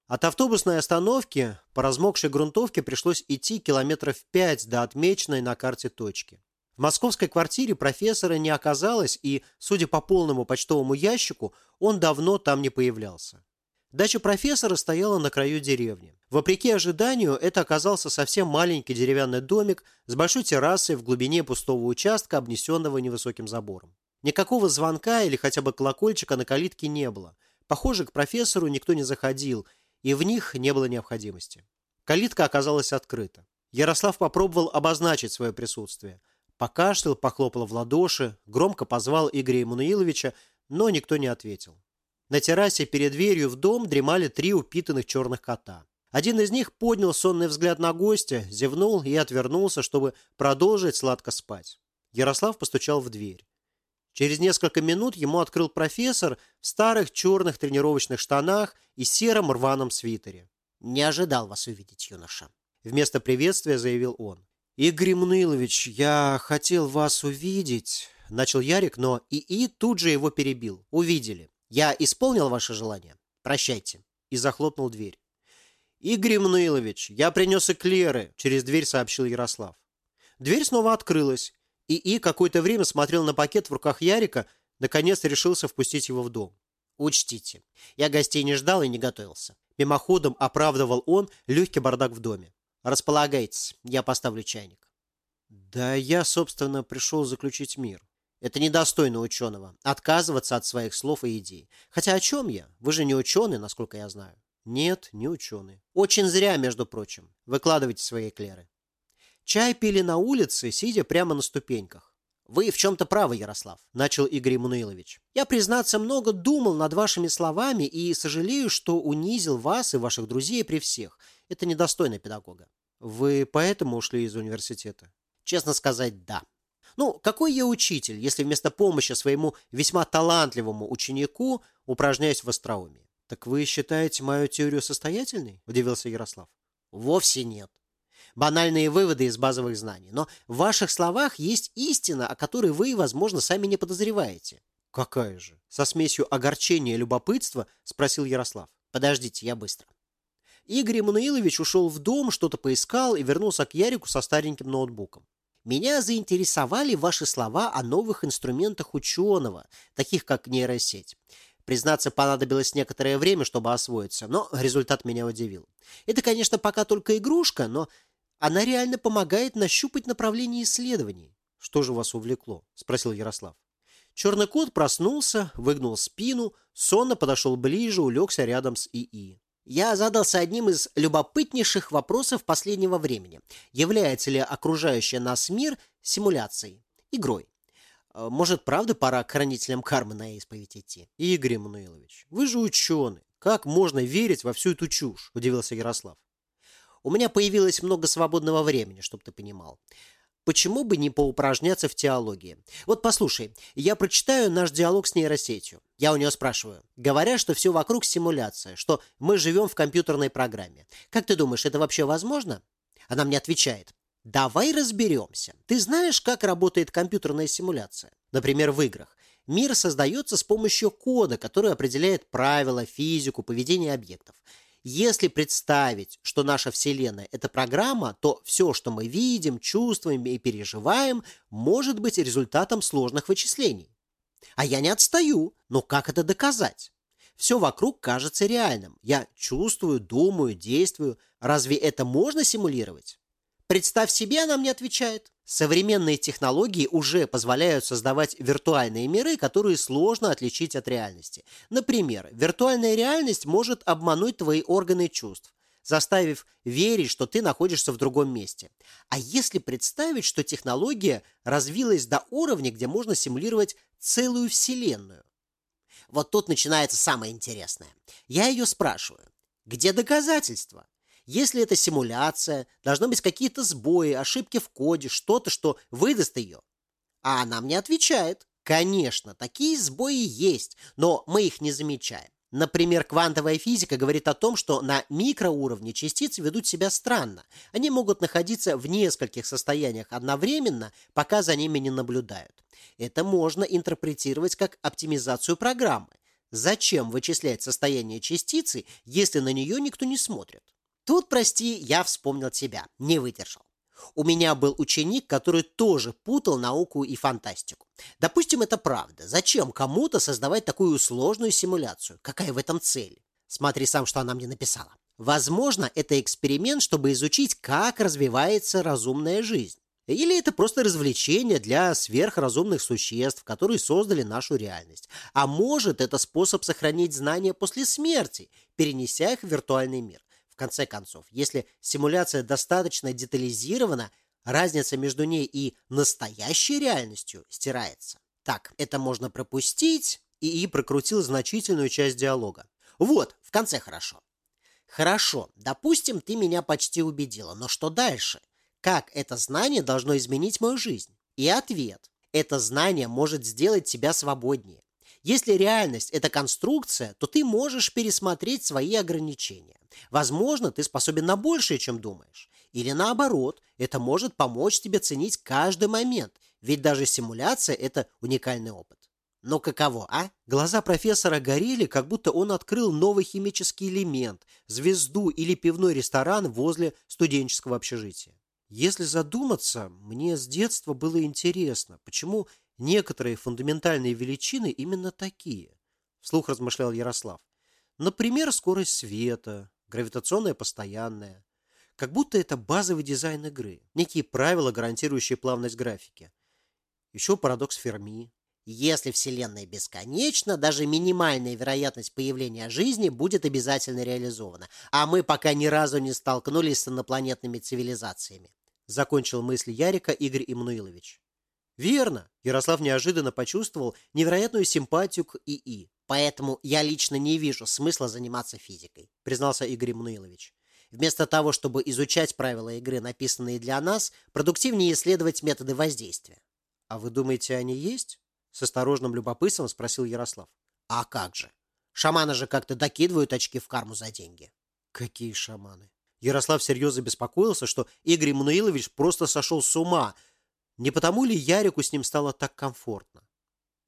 От автобусной остановки по размокшей грунтовке пришлось идти километров пять до отмеченной на карте точки. В московской квартире профессора не оказалось, и, судя по полному почтовому ящику, он давно там не появлялся. Дача профессора стояла на краю деревни. Вопреки ожиданию, это оказался совсем маленький деревянный домик с большой террасой в глубине пустого участка, обнесенного невысоким забором. Никакого звонка или хотя бы колокольчика на калитке не было. Похоже, к профессору никто не заходил, и в них не было необходимости. Калитка оказалась открыта. Ярослав попробовал обозначить свое присутствие. Покашлял, похлопал в ладоши, громко позвал Игоря Эммануиловича, но никто не ответил. На террасе перед дверью в дом дремали три упитанных черных кота. Один из них поднял сонный взгляд на гостя, зевнул и отвернулся, чтобы продолжить сладко спать. Ярослав постучал в дверь. Через несколько минут ему открыл профессор в старых черных тренировочных штанах и сером рваном свитере. «Не ожидал вас увидеть, юноша», — вместо приветствия заявил он. «Игорь Мнылович, я хотел вас увидеть», — начал Ярик, но ИИ тут же его перебил. «Увидели. Я исполнил ваше желание. Прощайте. И захлопнул дверь. Игорь Мануилович, я принес эклеры, через дверь сообщил Ярослав. Дверь снова открылась. И И какое-то время смотрел на пакет в руках Ярика, наконец решился впустить его в дом. Учтите, я гостей не ждал и не готовился. Мимоходом оправдывал он легкий бардак в доме. Располагайтесь, я поставлю чайник. Да я, собственно, пришел заключить мир. Это недостойно ученого – отказываться от своих слов и идей. Хотя о чем я? Вы же не ученый, насколько я знаю. Нет, не ученый. Очень зря, между прочим. Выкладывайте свои эклеры. Чай пили на улице, сидя прямо на ступеньках. «Вы в чем-то правы, Ярослав», – начал Игорь Мануилович. «Я, признаться, много думал над вашими словами и сожалею, что унизил вас и ваших друзей при всех. Это недостойно педагога». «Вы поэтому ушли из университета?» «Честно сказать, да», ну, какой я учитель, если вместо помощи своему весьма талантливому ученику упражняюсь в остроумии? Так вы считаете мою теорию состоятельной? Удивился Ярослав. Вовсе нет. Банальные выводы из базовых знаний. Но в ваших словах есть истина, о которой вы, возможно, сами не подозреваете. Какая же? Со смесью огорчения и любопытства спросил Ярослав. Подождите, я быстро. Игорь Эммануилович ушел в дом, что-то поискал и вернулся к Ярику со стареньким ноутбуком. Меня заинтересовали ваши слова о новых инструментах ученого, таких как нейросеть. Признаться, понадобилось некоторое время, чтобы освоиться, но результат меня удивил. Это, конечно, пока только игрушка, но она реально помогает нащупать направление исследований. Что же вас увлекло? Спросил Ярослав. Черный кот проснулся, выгнул спину, сонно подошел ближе, улегся рядом с ИИ я задался одним из любопытнейших вопросов последнего времени. Является ли окружающий нас мир симуляцией? игрой. А, может, правда пора к хранителям кармы на исповедь идти? Игорь Эммануилович, вы же ученый. Как можно верить во всю эту чушь? Удивился Ярослав. У меня появилось много свободного времени, чтобы ты понимал. Почему бы не поупражняться в теологии? Вот послушай, я прочитаю наш диалог с нейросетью. Я у нее спрашиваю, говоря, что все вокруг симуляция, что мы живем в компьютерной программе. Как ты думаешь, это вообще возможно? Она мне отвечает, Давай разберемся. Ты знаешь, как работает компьютерная симуляция? Например, в играх. Мир создается с помощью кода, который определяет правила, физику, поведение объектов. Если представить, что наша Вселенная – это программа, то все, что мы видим, чувствуем и переживаем, может быть результатом сложных вычислений. А я не отстаю, но как это доказать? Все вокруг кажется реальным. Я чувствую, думаю, действую. Разве это можно симулировать? Представь себе, она мне отвечает. Современные технологии уже позволяют создавать виртуальные миры, которые сложно отличить от реальности. Например, виртуальная реальность может обмануть твои органы чувств, заставив верить, что ты находишься в другом месте. А если представить, что технология развилась до уровня, где можно симулировать целую вселенную? Вот тут начинается самое интересное. Я ее спрашиваю, где доказательства? Если это симуляция, должны быть какие-то сбои, ошибки в коде, что-то, что выдаст ее. А она мне отвечает, конечно, такие сбои есть, но мы их не замечаем. Например, квантовая физика говорит о том, что на микроуровне частицы ведут себя странно. Они могут находиться в нескольких состояниях одновременно, пока за ними не наблюдают. Это можно интерпретировать как оптимизацию программы. Зачем вычислять состояние частицы, если на нее никто не смотрит? Тут, прости, я вспомнил тебя, не выдержал. У меня был ученик, который тоже путал науку и фантастику. Допустим, это правда. Зачем кому-то создавать такую сложную симуляцию? Какая в этом цель? Смотри сам, что она мне написала. Возможно, это эксперимент, чтобы изучить, как развивается разумная жизнь. Или это просто развлечение для сверхразумных существ, которые создали нашу реальность. А может, это способ сохранить знания после смерти, перенеся их в виртуальный мир конце концов, если симуляция достаточно детализирована, разница между ней и настоящей реальностью стирается. Так, это можно пропустить, и И прокрутил значительную часть диалога. Вот, в конце хорошо. Хорошо, допустим, ты меня почти убедила, но что дальше? Как это знание должно изменить мою жизнь? И ответ. Это знание может сделать тебя свободнее. Если реальность – это конструкция, то ты можешь пересмотреть свои ограничения. Возможно, ты способен на большее, чем думаешь. Или наоборот, это может помочь тебе ценить каждый момент, ведь даже симуляция – это уникальный опыт. Но каково, а? Глаза профессора горели, как будто он открыл новый химический элемент, звезду или пивной ресторан возле студенческого общежития. Если задуматься, мне с детства было интересно, почему некоторые фундаментальные величины именно такие, вслух размышлял Ярослав. Например, скорость света, гравитационная постоянная. Как будто это базовый дизайн игры, некие правила, гарантирующие плавность графики. Еще парадокс Ферми. Если Вселенная бесконечна, даже минимальная вероятность появления жизни будет обязательно реализована, а мы пока ни разу не столкнулись с инопланетными цивилизациями. Закончил мысль Ярика Игорь Имнуилович. Верно. Ярослав неожиданно почувствовал невероятную симпатию к ИИ. Поэтому я лично не вижу смысла заниматься физикой, признался Игорь Мануилович. Вместо того, чтобы изучать правила игры, написанные для нас, продуктивнее исследовать методы воздействия. А вы думаете, они есть? С осторожным любопытством спросил Ярослав. А как же? Шаманы же как-то докидывают очки в карму за деньги. Какие шаманы? Ярослав серьезно беспокоился, что Игорь Мануилович просто сошел с ума, не потому ли Ярику с ним стало так комфортно?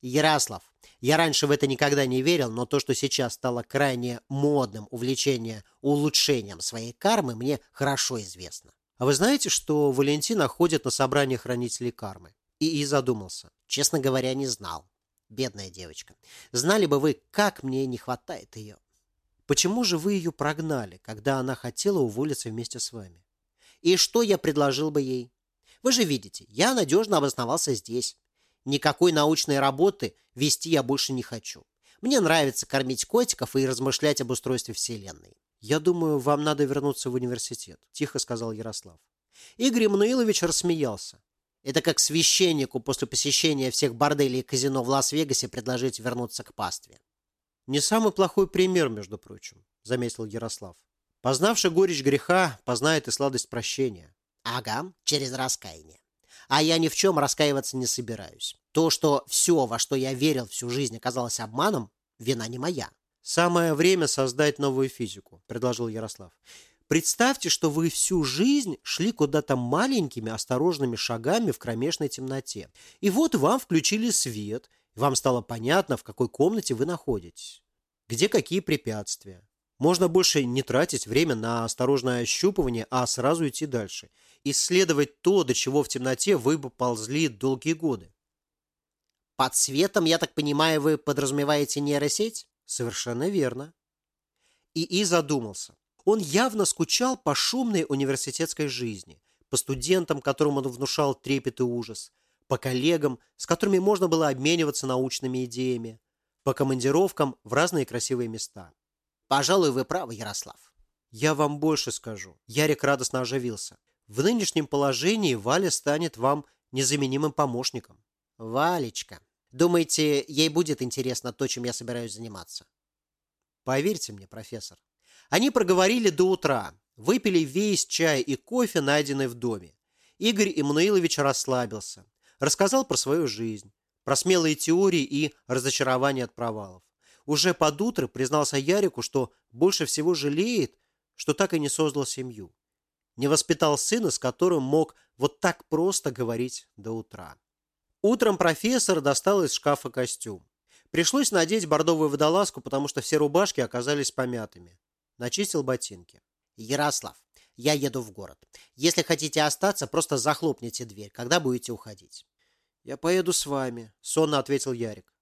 Ярослав, я раньше в это никогда не верил, но то, что сейчас стало крайне модным увлечение улучшением своей кармы, мне хорошо известно. А вы знаете, что Валентина ходит на собрание хранителей кармы? И, и задумался. Честно говоря, не знал. Бедная девочка. Знали бы вы, как мне не хватает ее. Почему же вы ее прогнали, когда она хотела уволиться вместе с вами? И что я предложил бы ей? Вы же видите, я надежно обосновался здесь. Никакой научной работы вести я больше не хочу. Мне нравится кормить котиков и размышлять об устройстве Вселенной. «Я думаю, вам надо вернуться в университет», – тихо сказал Ярослав. Игорь Эммануилович рассмеялся. Это как священнику после посещения всех борделей и казино в Лас-Вегасе предложить вернуться к пастве. Не самый плохой пример, между прочим, заметил Ярослав. Познавший горечь греха, познает и сладость прощения. Ага, через раскаяние. А я ни в чем раскаиваться не собираюсь. То, что все, во что я верил всю жизнь, оказалось обманом, вина не моя. Самое время создать новую физику, предложил Ярослав. Представьте, что вы всю жизнь шли куда-то маленькими осторожными шагами в кромешной темноте. И вот вам включили свет, и вам стало понятно, в какой комнате вы находитесь. Где какие препятствия. Можно больше не тратить время на осторожное ощупывание, а сразу идти дальше. Исследовать то, до чего в темноте вы бы ползли долгие годы. Под светом, я так понимаю, вы подразумеваете нейросеть? Совершенно верно. ИИ задумался. Он явно скучал по шумной университетской жизни, по студентам, которым он внушал трепет и ужас, по коллегам, с которыми можно было обмениваться научными идеями, по командировкам в разные красивые места. Пожалуй, вы правы, Ярослав. Я вам больше скажу. Ярик радостно оживился. В нынешнем положении Валя станет вам незаменимым помощником. Валечка. Думаете, ей будет интересно то, чем я собираюсь заниматься? Поверьте мне, профессор. Они проговорили до утра, выпили весь чай и кофе, найденный в доме. Игорь Иммануилович расслабился, рассказал про свою жизнь, про смелые теории и разочарование от провалов. Уже под утро признался Ярику, что больше всего жалеет, что так и не создал семью. Не воспитал сына, с которым мог вот так просто говорить до утра. Утром профессор достал из шкафа костюм. Пришлось надеть бордовую водолазку, потому что все рубашки оказались помятыми. Начистил ботинки. Ярослав, я еду в город. Если хотите остаться, просто захлопните дверь, когда будете уходить. Я поеду с вами, сонно ответил Ярик.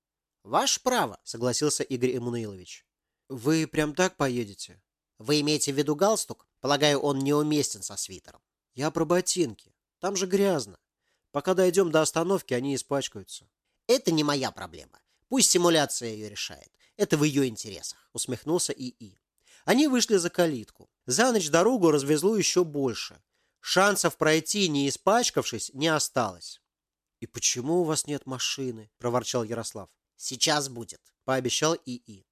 Ваше право, согласился Игорь Эммануилович. Вы прям так поедете? Вы имеете в виду галстук? Полагаю, он неуместен со свитером. Я про ботинки. Там же грязно. Пока дойдем до остановки, они испачкаются. Это не моя проблема. Пусть симуляция ее решает. Это в ее интересах, усмехнулся ИИ. Они вышли за калитку. За ночь дорогу развезло еще больше. Шансов пройти, не испачкавшись, не осталось. «И почему у вас нет машины?» – проворчал Ярослав. «Сейчас будет», – пообещал ИИ.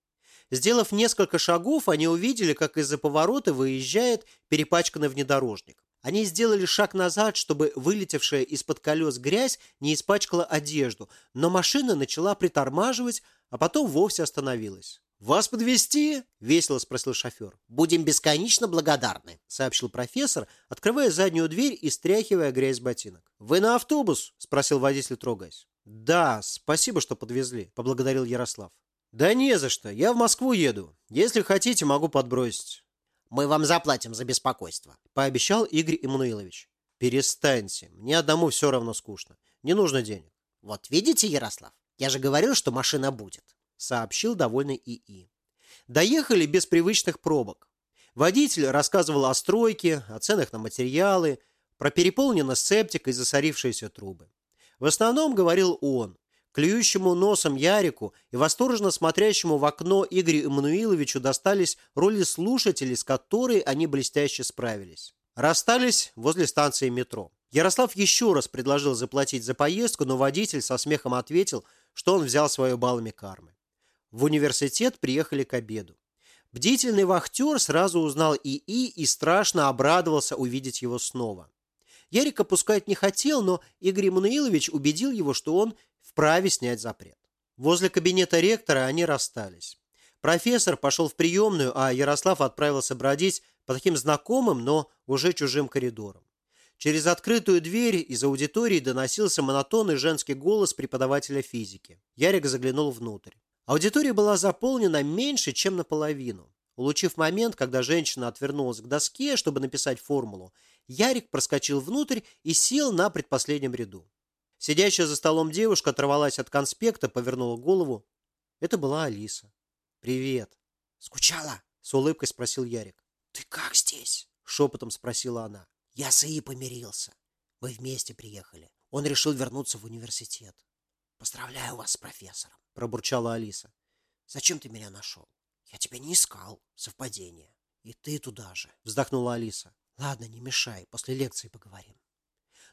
Сделав несколько шагов, они увидели, как из-за поворота выезжает перепачканный внедорожник. Они сделали шаг назад, чтобы вылетевшая из-под колес грязь не испачкала одежду, но машина начала притормаживать, а потом вовсе остановилась. «Вас подвести? весело спросил шофер. «Будем бесконечно благодарны», — сообщил профессор, открывая заднюю дверь и стряхивая грязь с ботинок. «Вы на автобус?» — спросил водитель, трогаясь. «Да, спасибо, что подвезли», — поблагодарил Ярослав. «Да не за что. Я в Москву еду. Если хотите, могу подбросить». «Мы вам заплатим за беспокойство», — пообещал Игорь Иммануилович. «Перестаньте. Мне одному все равно скучно. Не нужно денег». «Вот видите, Ярослав, я же говорил, что машина будет» сообщил довольный ИИ. Доехали без привычных пробок. Водитель рассказывал о стройке, о ценах на материалы, про переполненный септик и засорившиеся трубы. В основном говорил он, клюющему носом Ярику и восторженно смотрящему в окно Игорю Эммануиловичу достались роли слушателей, с которой они блестяще справились. Расстались возле станции метро. Ярослав еще раз предложил заплатить за поездку, но водитель со смехом ответил, что он взял свое баллами кармы. В университет приехали к обеду. Бдительный вахтер сразу узнал ИИ и страшно обрадовался увидеть его снова. Ярик опускать не хотел, но Игорь Эммануилович убедил его, что он вправе снять запрет. Возле кабинета ректора они расстались. Профессор пошел в приемную, а Ярослав отправился бродить по таким знакомым, но уже чужим коридорам. Через открытую дверь из аудитории доносился монотонный женский голос преподавателя физики. Ярик заглянул внутрь. Аудитория была заполнена меньше, чем наполовину. Улучив момент, когда женщина отвернулась к доске, чтобы написать формулу, Ярик проскочил внутрь и сел на предпоследнем ряду. Сидящая за столом девушка оторвалась от конспекта, повернула голову. Это была Алиса. «Привет». «Скучала?» – с улыбкой спросил Ярик. «Ты как здесь?» – шепотом спросила она. «Я с Ии помирился. Мы вместе приехали. Он решил вернуться в университет. Поздравляю вас с профессором пробурчала Алиса. «Зачем ты меня нашел? Я тебя не искал. Совпадение. И ты туда же», вздохнула Алиса. «Ладно, не мешай, после лекции поговорим».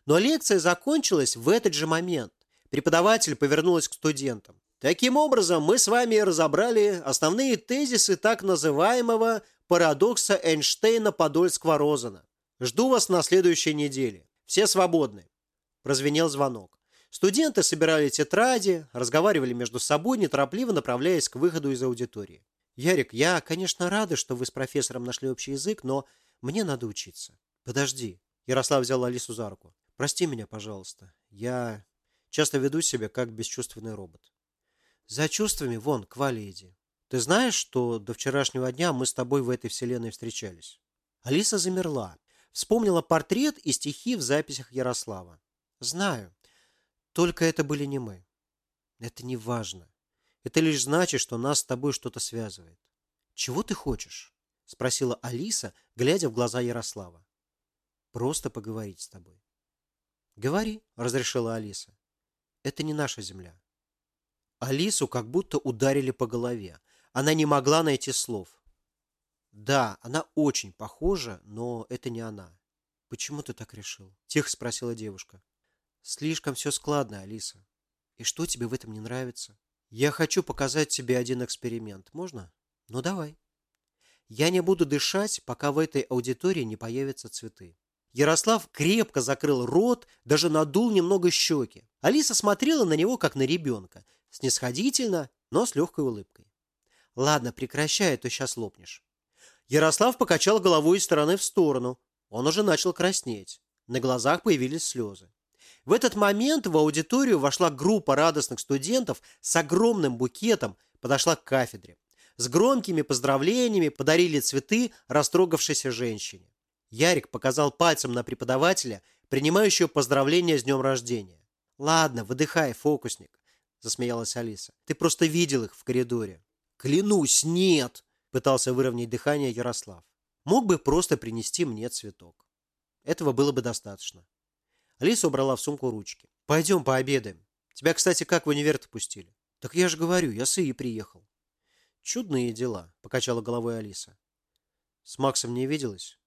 Но лекция закончилась в этот же момент. Преподаватель повернулась к студентам. Таким образом, мы с вами разобрали основные тезисы так называемого парадокса Эйнштейна-Подольского-Розена. Жду вас на следующей неделе. Все свободны. Прозвенел звонок. Студенты собирали тетради, разговаривали между собой, неторопливо направляясь к выходу из аудитории. «Ярик, я, конечно, рада, что вы с профессором нашли общий язык, но мне надо учиться». «Подожди». Ярослав взял Алису за руку. «Прости меня, пожалуйста. Я часто веду себя как бесчувственный робот». «За чувствами вон, к Вале. Ты знаешь, что до вчерашнего дня мы с тобой в этой вселенной встречались?» Алиса замерла. Вспомнила портрет и стихи в записях Ярослава. «Знаю. Только это были не мы. Это не важно. Это лишь значит, что нас с тобой что-то связывает. Чего ты хочешь? Спросила Алиса, глядя в глаза Ярослава. Просто поговорить с тобой. Говори, разрешила Алиса. Это не наша земля. Алису как будто ударили по голове. Она не могла найти слов. Да, она очень похожа, но это не она. Почему ты так решил? Тихо спросила девушка. Слишком все складно, Алиса. И что тебе в этом не нравится? Я хочу показать тебе один эксперимент. Можно? Ну давай. Я не буду дышать, пока в этой аудитории не появятся цветы. Ярослав крепко закрыл рот, даже надул немного щеки. Алиса смотрела на него, как на ребенка, снисходительно, но с легкой улыбкой. «Ладно, прекращай, а то сейчас лопнешь». Ярослав покачал головой из стороны в сторону. Он уже начал краснеть. На глазах появились слезы. В этот момент в аудиторию вошла группа радостных студентов с огромным букетом, подошла к кафедре. С громкими поздравлениями подарили цветы растрогавшейся женщине. Ярик показал пальцем на преподавателя, принимающего поздравления с днем рождения. «Ладно, выдыхай, фокусник», – засмеялась Алиса. «Ты просто видел их в коридоре». «Клянусь, нет!» – пытался выровнять дыхание Ярослав. «Мог бы просто принести мне цветок. Этого было бы достаточно. Алиса убрала в сумку ручки. «Пойдем пообедаем. Тебя, кстати, как в универ пустили?» «Так я же говорю, я с Ии приехал». «Чудные дела», — покачала головой Алиса. «С Максом не виделась?»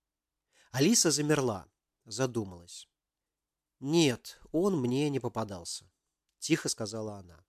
Алиса замерла, задумалась. «Нет, он мне не попадался», — тихо сказала она.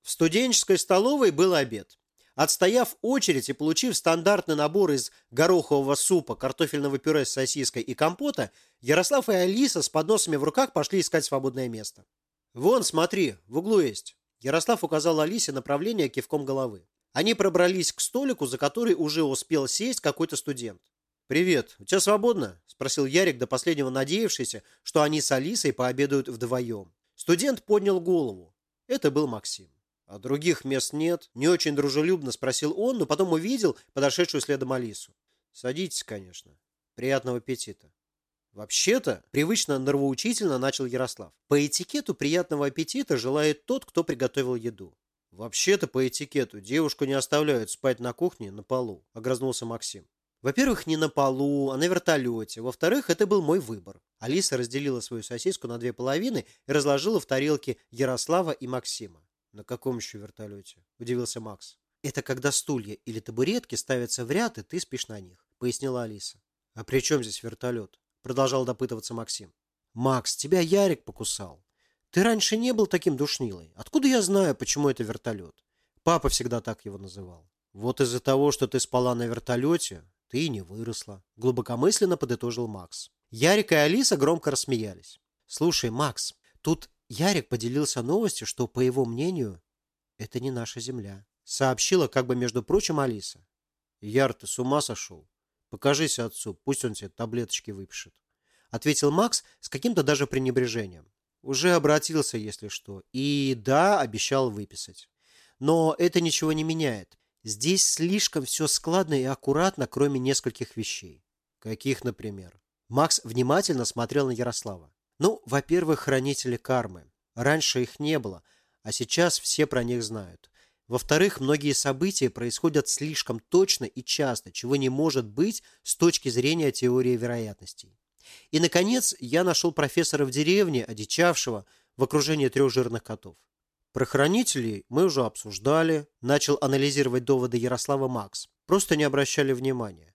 В студенческой столовой был обед. Отстояв очередь и получив стандартный набор из горохового супа, картофельного пюре с сосиской и компота, Ярослав и Алиса с подносами в руках пошли искать свободное место. «Вон, смотри, в углу есть». Ярослав указал Алисе направление кивком головы. Они пробрались к столику, за который уже успел сесть какой-то студент. «Привет, у тебя свободно?» – спросил Ярик, до последнего надеявшийся, что они с Алисой пообедают вдвоем. Студент поднял голову. Это был Максим. «А других мест нет?» – не очень дружелюбно спросил он, но потом увидел подошедшую следом Алису. «Садитесь, конечно. Приятного аппетита». «Вообще-то», – привычно нравоучительно начал Ярослав, «по этикету приятного аппетита желает тот, кто приготовил еду». «Вообще-то по этикету девушку не оставляют спать на кухне на полу», – огрызнулся Максим. Во-первых, не на полу, а на вертолете. Во-вторых, это был мой выбор. Алиса разделила свою сосиску на две половины и разложила в тарелки Ярослава и Максима. «На каком еще вертолете?» – удивился Макс. «Это когда стулья или табуретки ставятся в ряд, и ты спишь на них», – пояснила Алиса. «А при чем здесь вертолет?» – продолжал допытываться Максим. «Макс, тебя Ярик покусал. Ты раньше не был таким душнилой. Откуда я знаю, почему это вертолет? Папа всегда так его называл. Вот из-за того, что ты спала на вертолете, ты не выросла», – глубокомысленно подытожил Макс. Ярик и Алиса громко рассмеялись. «Слушай, Макс, тут Ярик поделился новостью, что, по его мнению, это не наша земля. Сообщила, как бы между прочим, Алиса. Яр, ты с ума сошел? Покажись отцу, пусть он тебе таблеточки выпишет. Ответил Макс с каким-то даже пренебрежением. Уже обратился, если что. И да, обещал выписать. Но это ничего не меняет. Здесь слишком все складно и аккуратно, кроме нескольких вещей. Каких, например? Макс внимательно смотрел на Ярослава. Ну, во-первых, хранители кармы. Раньше их не было, а сейчас все про них знают. Во-вторых, многие события происходят слишком точно и часто, чего не может быть с точки зрения теории вероятностей. И, наконец, я нашел профессора в деревне, одичавшего, в окружении трех жирных котов. Про хранителей мы уже обсуждали, начал анализировать доводы Ярослава Макс. Просто не обращали внимания.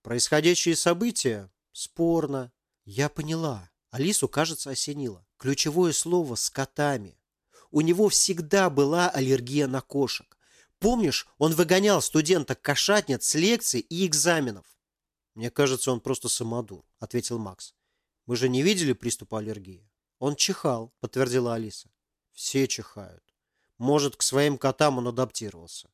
Происходящие события спорно. Я поняла, Алису, кажется, осенило. Ключевое слово «с котами». У него всегда была аллергия на кошек. Помнишь, он выгонял студенток-кошатниц с лекций и экзаменов? Мне кажется, он просто самодур, ответил Макс. Мы же не видели приступа аллергии. Он чихал, подтвердила Алиса. Все чихают. Может, к своим котам он адаптировался.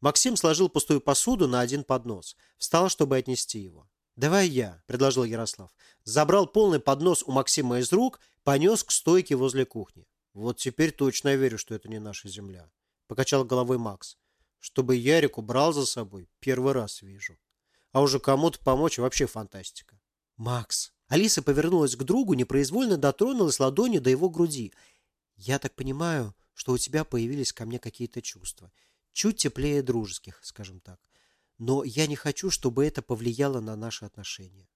Максим сложил пустую посуду на один поднос. Встал, чтобы отнести его. «Давай я», – предложил Ярослав. Забрал полный поднос у Максима из рук, понес к стойке возле кухни. «Вот теперь точно я верю, что это не наша земля», – покачал головой Макс. «Чтобы Ярик убрал за собой, первый раз вижу. А уже кому-то помочь вообще фантастика». «Макс». Алиса повернулась к другу, непроизвольно дотронулась ладонью до его груди. «Я так понимаю, что у тебя появились ко мне какие-то чувства. Чуть теплее дружеских, скажем так но я не хочу, чтобы это повлияло на наши отношения.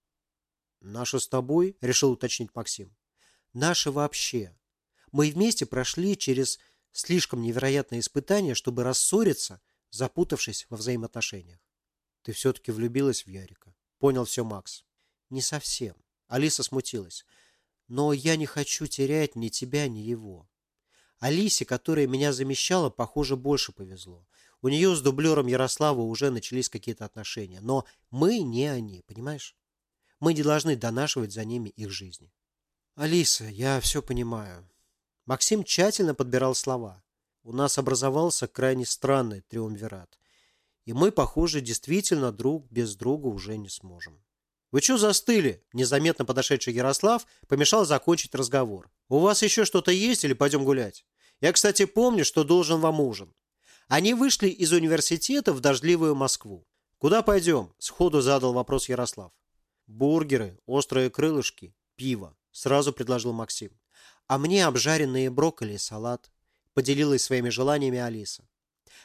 «Наши с тобой?» – решил уточнить Максим. «Наши вообще. Мы вместе прошли через слишком невероятные испытания, чтобы рассориться, запутавшись во взаимоотношениях. Ты все-таки влюбилась в Ярика. Понял все Макс. Не совсем. Алиса смутилась. Но я не хочу терять ни тебя, ни его. Алисе, которая меня замещала, похоже, больше повезло. У нее с дублером Ярослава уже начались какие-то отношения. Но мы не они, понимаешь? Мы не должны донашивать за ними их жизни. Алиса, я все понимаю. Максим тщательно подбирал слова. У нас образовался крайне странный триумвират. И мы, похоже, действительно друг без друга уже не сможем. «Вы что застыли?» Незаметно подошедший Ярослав помешал закончить разговор. «У вас еще что-то есть или пойдем гулять? Я, кстати, помню, что должен вам ужин. Они вышли из университета в дождливую Москву. «Куда пойдем?» – сходу задал вопрос Ярослав. «Бургеры, острые крылышки, пиво», – сразу предложил Максим. «А мне обжаренные брокколи и салат», – поделилась своими желаниями Алиса.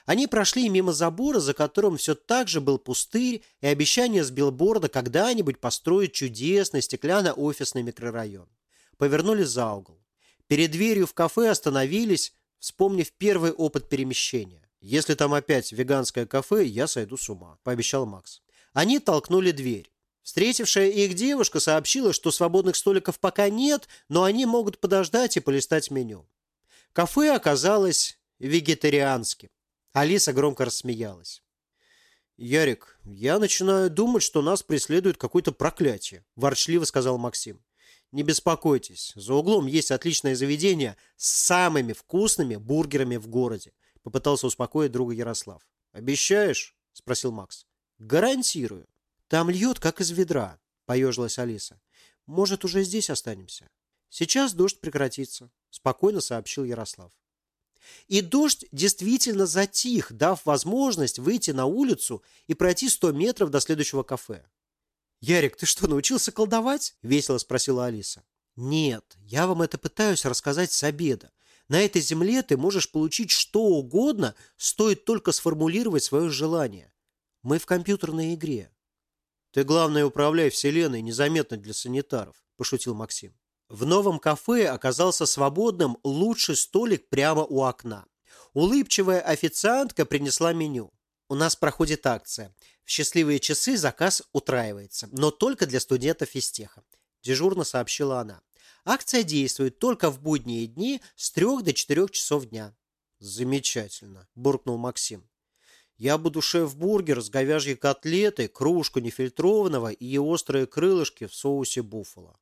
Они прошли мимо забора, за которым все так же был пустырь и обещание с билборда когда-нибудь построить чудесный стеклянно-офисный микрорайон. Повернули за угол. Перед дверью в кафе остановились, вспомнив первый опыт перемещения. «Если там опять веганское кафе, я сойду с ума», – пообещал Макс. Они толкнули дверь. Встретившая их девушка сообщила, что свободных столиков пока нет, но они могут подождать и полистать меню. Кафе оказалось вегетарианским. Алиса громко рассмеялась. «Ярик, я начинаю думать, что нас преследует какое-то проклятие», – ворчливо сказал Максим. «Не беспокойтесь, за углом есть отличное заведение с самыми вкусными бургерами в городе. Попытался успокоить друга Ярослав. «Обещаешь?» – спросил Макс. «Гарантирую. Там льет, как из ведра», – поежилась Алиса. «Может, уже здесь останемся?» «Сейчас дождь прекратится», – спокойно сообщил Ярослав. И дождь действительно затих, дав возможность выйти на улицу и пройти сто метров до следующего кафе. «Ярик, ты что, научился колдовать?» – весело спросила Алиса. «Нет, я вам это пытаюсь рассказать с обеда. На этой земле ты можешь получить что угодно, стоит только сформулировать свое желание. Мы в компьютерной игре. Ты, главное, управляй вселенной незаметно для санитаров, пошутил Максим. В новом кафе оказался свободным лучший столик прямо у окна. Улыбчивая официантка принесла меню. У нас проходит акция. В счастливые часы заказ утраивается, но только для студентов физтеха. Дежурно сообщила она. Акция действует только в будние дни с 3 до 4 часов дня. Замечательно, буркнул Максим. Я буду шеф-бургер с говяжьей котлетой, кружку нефильтрованного и острые крылышки в соусе буффало.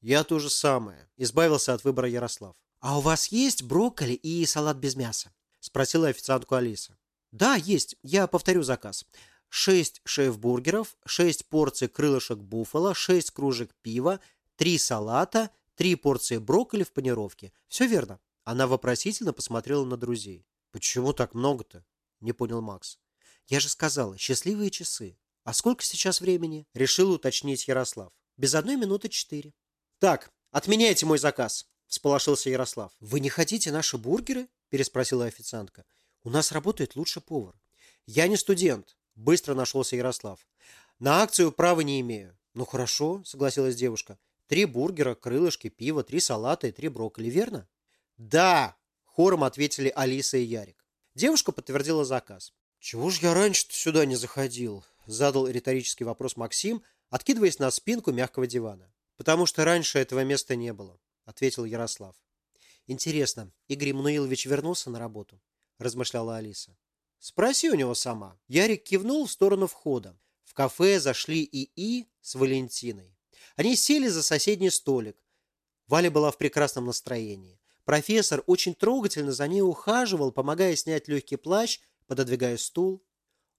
Я то же самое, избавился от выбора Ярослав. А у вас есть брокколи и салат без мяса? Спросила официантку Алиса. Да, есть. Я повторю заказ. Шесть шеф-бургеров, шесть порций крылышек буффало, шесть кружек пива, три салата, Три порции брокколи в панировке. Все верно. Она вопросительно посмотрела на друзей. «Почему так много-то?» – не понял Макс. «Я же сказала, счастливые часы. А сколько сейчас времени?» – решил уточнить Ярослав. «Без одной минуты четыре». «Так, отменяйте мой заказ», – всполошился Ярослав. «Вы не хотите наши бургеры?» – переспросила официантка. «У нас работает лучший повар». «Я не студент», – быстро нашелся Ярослав. «На акцию права не имею». «Ну хорошо», – согласилась девушка. Три бургера, крылышки, пиво, три салата и три брокколи, верно? Да, хором ответили Алиса и Ярик. Девушка подтвердила заказ. Чего ж я раньше-то сюда не заходил? Задал риторический вопрос Максим, откидываясь на спинку мягкого дивана. «Потому что раньше этого места не было», — ответил Ярослав. «Интересно, Игорь Мануилович вернулся на работу?» – размышляла Алиса. «Спроси у него сама». Ярик кивнул в сторону входа. В кафе зашли ИИ с Валентиной. Они сели за соседний столик. Валя была в прекрасном настроении. Профессор очень трогательно за ней ухаживал, помогая снять легкий плащ, пододвигая стул.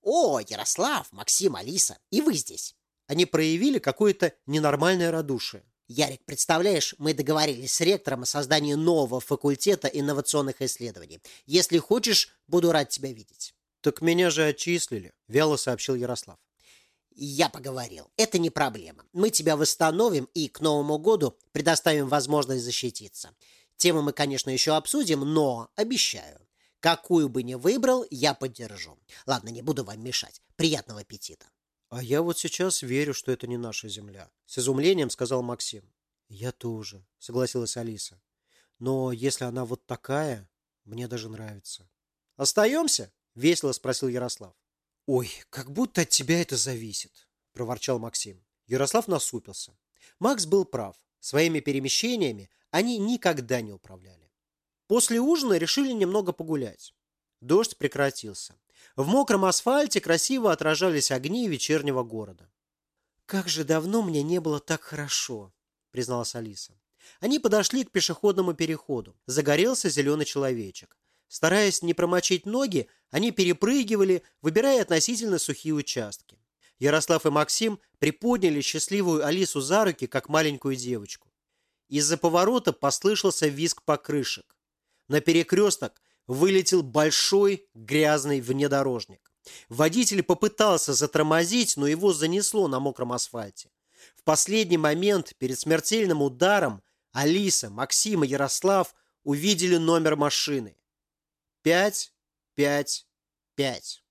«О, Ярослав, Максим, Алиса, и вы здесь!» Они проявили какое-то ненормальное радушие. Ярик, представляешь, мы договорились с ректором о создании нового факультета инновационных исследований. Если хочешь, буду рад тебя видеть. Так меня же отчислили, вяло сообщил Ярослав. Я поговорил. Это не проблема. Мы тебя восстановим и к Новому году предоставим возможность защититься. Тему мы, конечно, еще обсудим, но обещаю, какую бы ни выбрал, я поддержу. Ладно, не буду вам мешать. Приятного аппетита. «А я вот сейчас верю, что это не наша земля», — с изумлением сказал Максим. «Я тоже», — согласилась Алиса. «Но если она вот такая, мне даже нравится». «Остаемся?» — весело спросил Ярослав. «Ой, как будто от тебя это зависит», — проворчал Максим. Ярослав насупился. Макс был прав. Своими перемещениями они никогда не управляли. После ужина решили немного погулять. Дождь прекратился. В мокром асфальте красиво отражались огни вечернего города. «Как же давно мне не было так хорошо», — призналась Алиса. Они подошли к пешеходному переходу. Загорелся зеленый человечек. Стараясь не промочить ноги, они перепрыгивали, выбирая относительно сухие участки. Ярослав и Максим приподняли счастливую Алису за руки, как маленькую девочку. Из-за поворота послышался визг покрышек. На перекресток вылетел большой грязный внедорожник. Водитель попытался затормозить, но его занесло на мокром асфальте. В последний момент перед смертельным ударом Алиса, Максим и Ярослав увидели номер машины. Пять, пять, пять.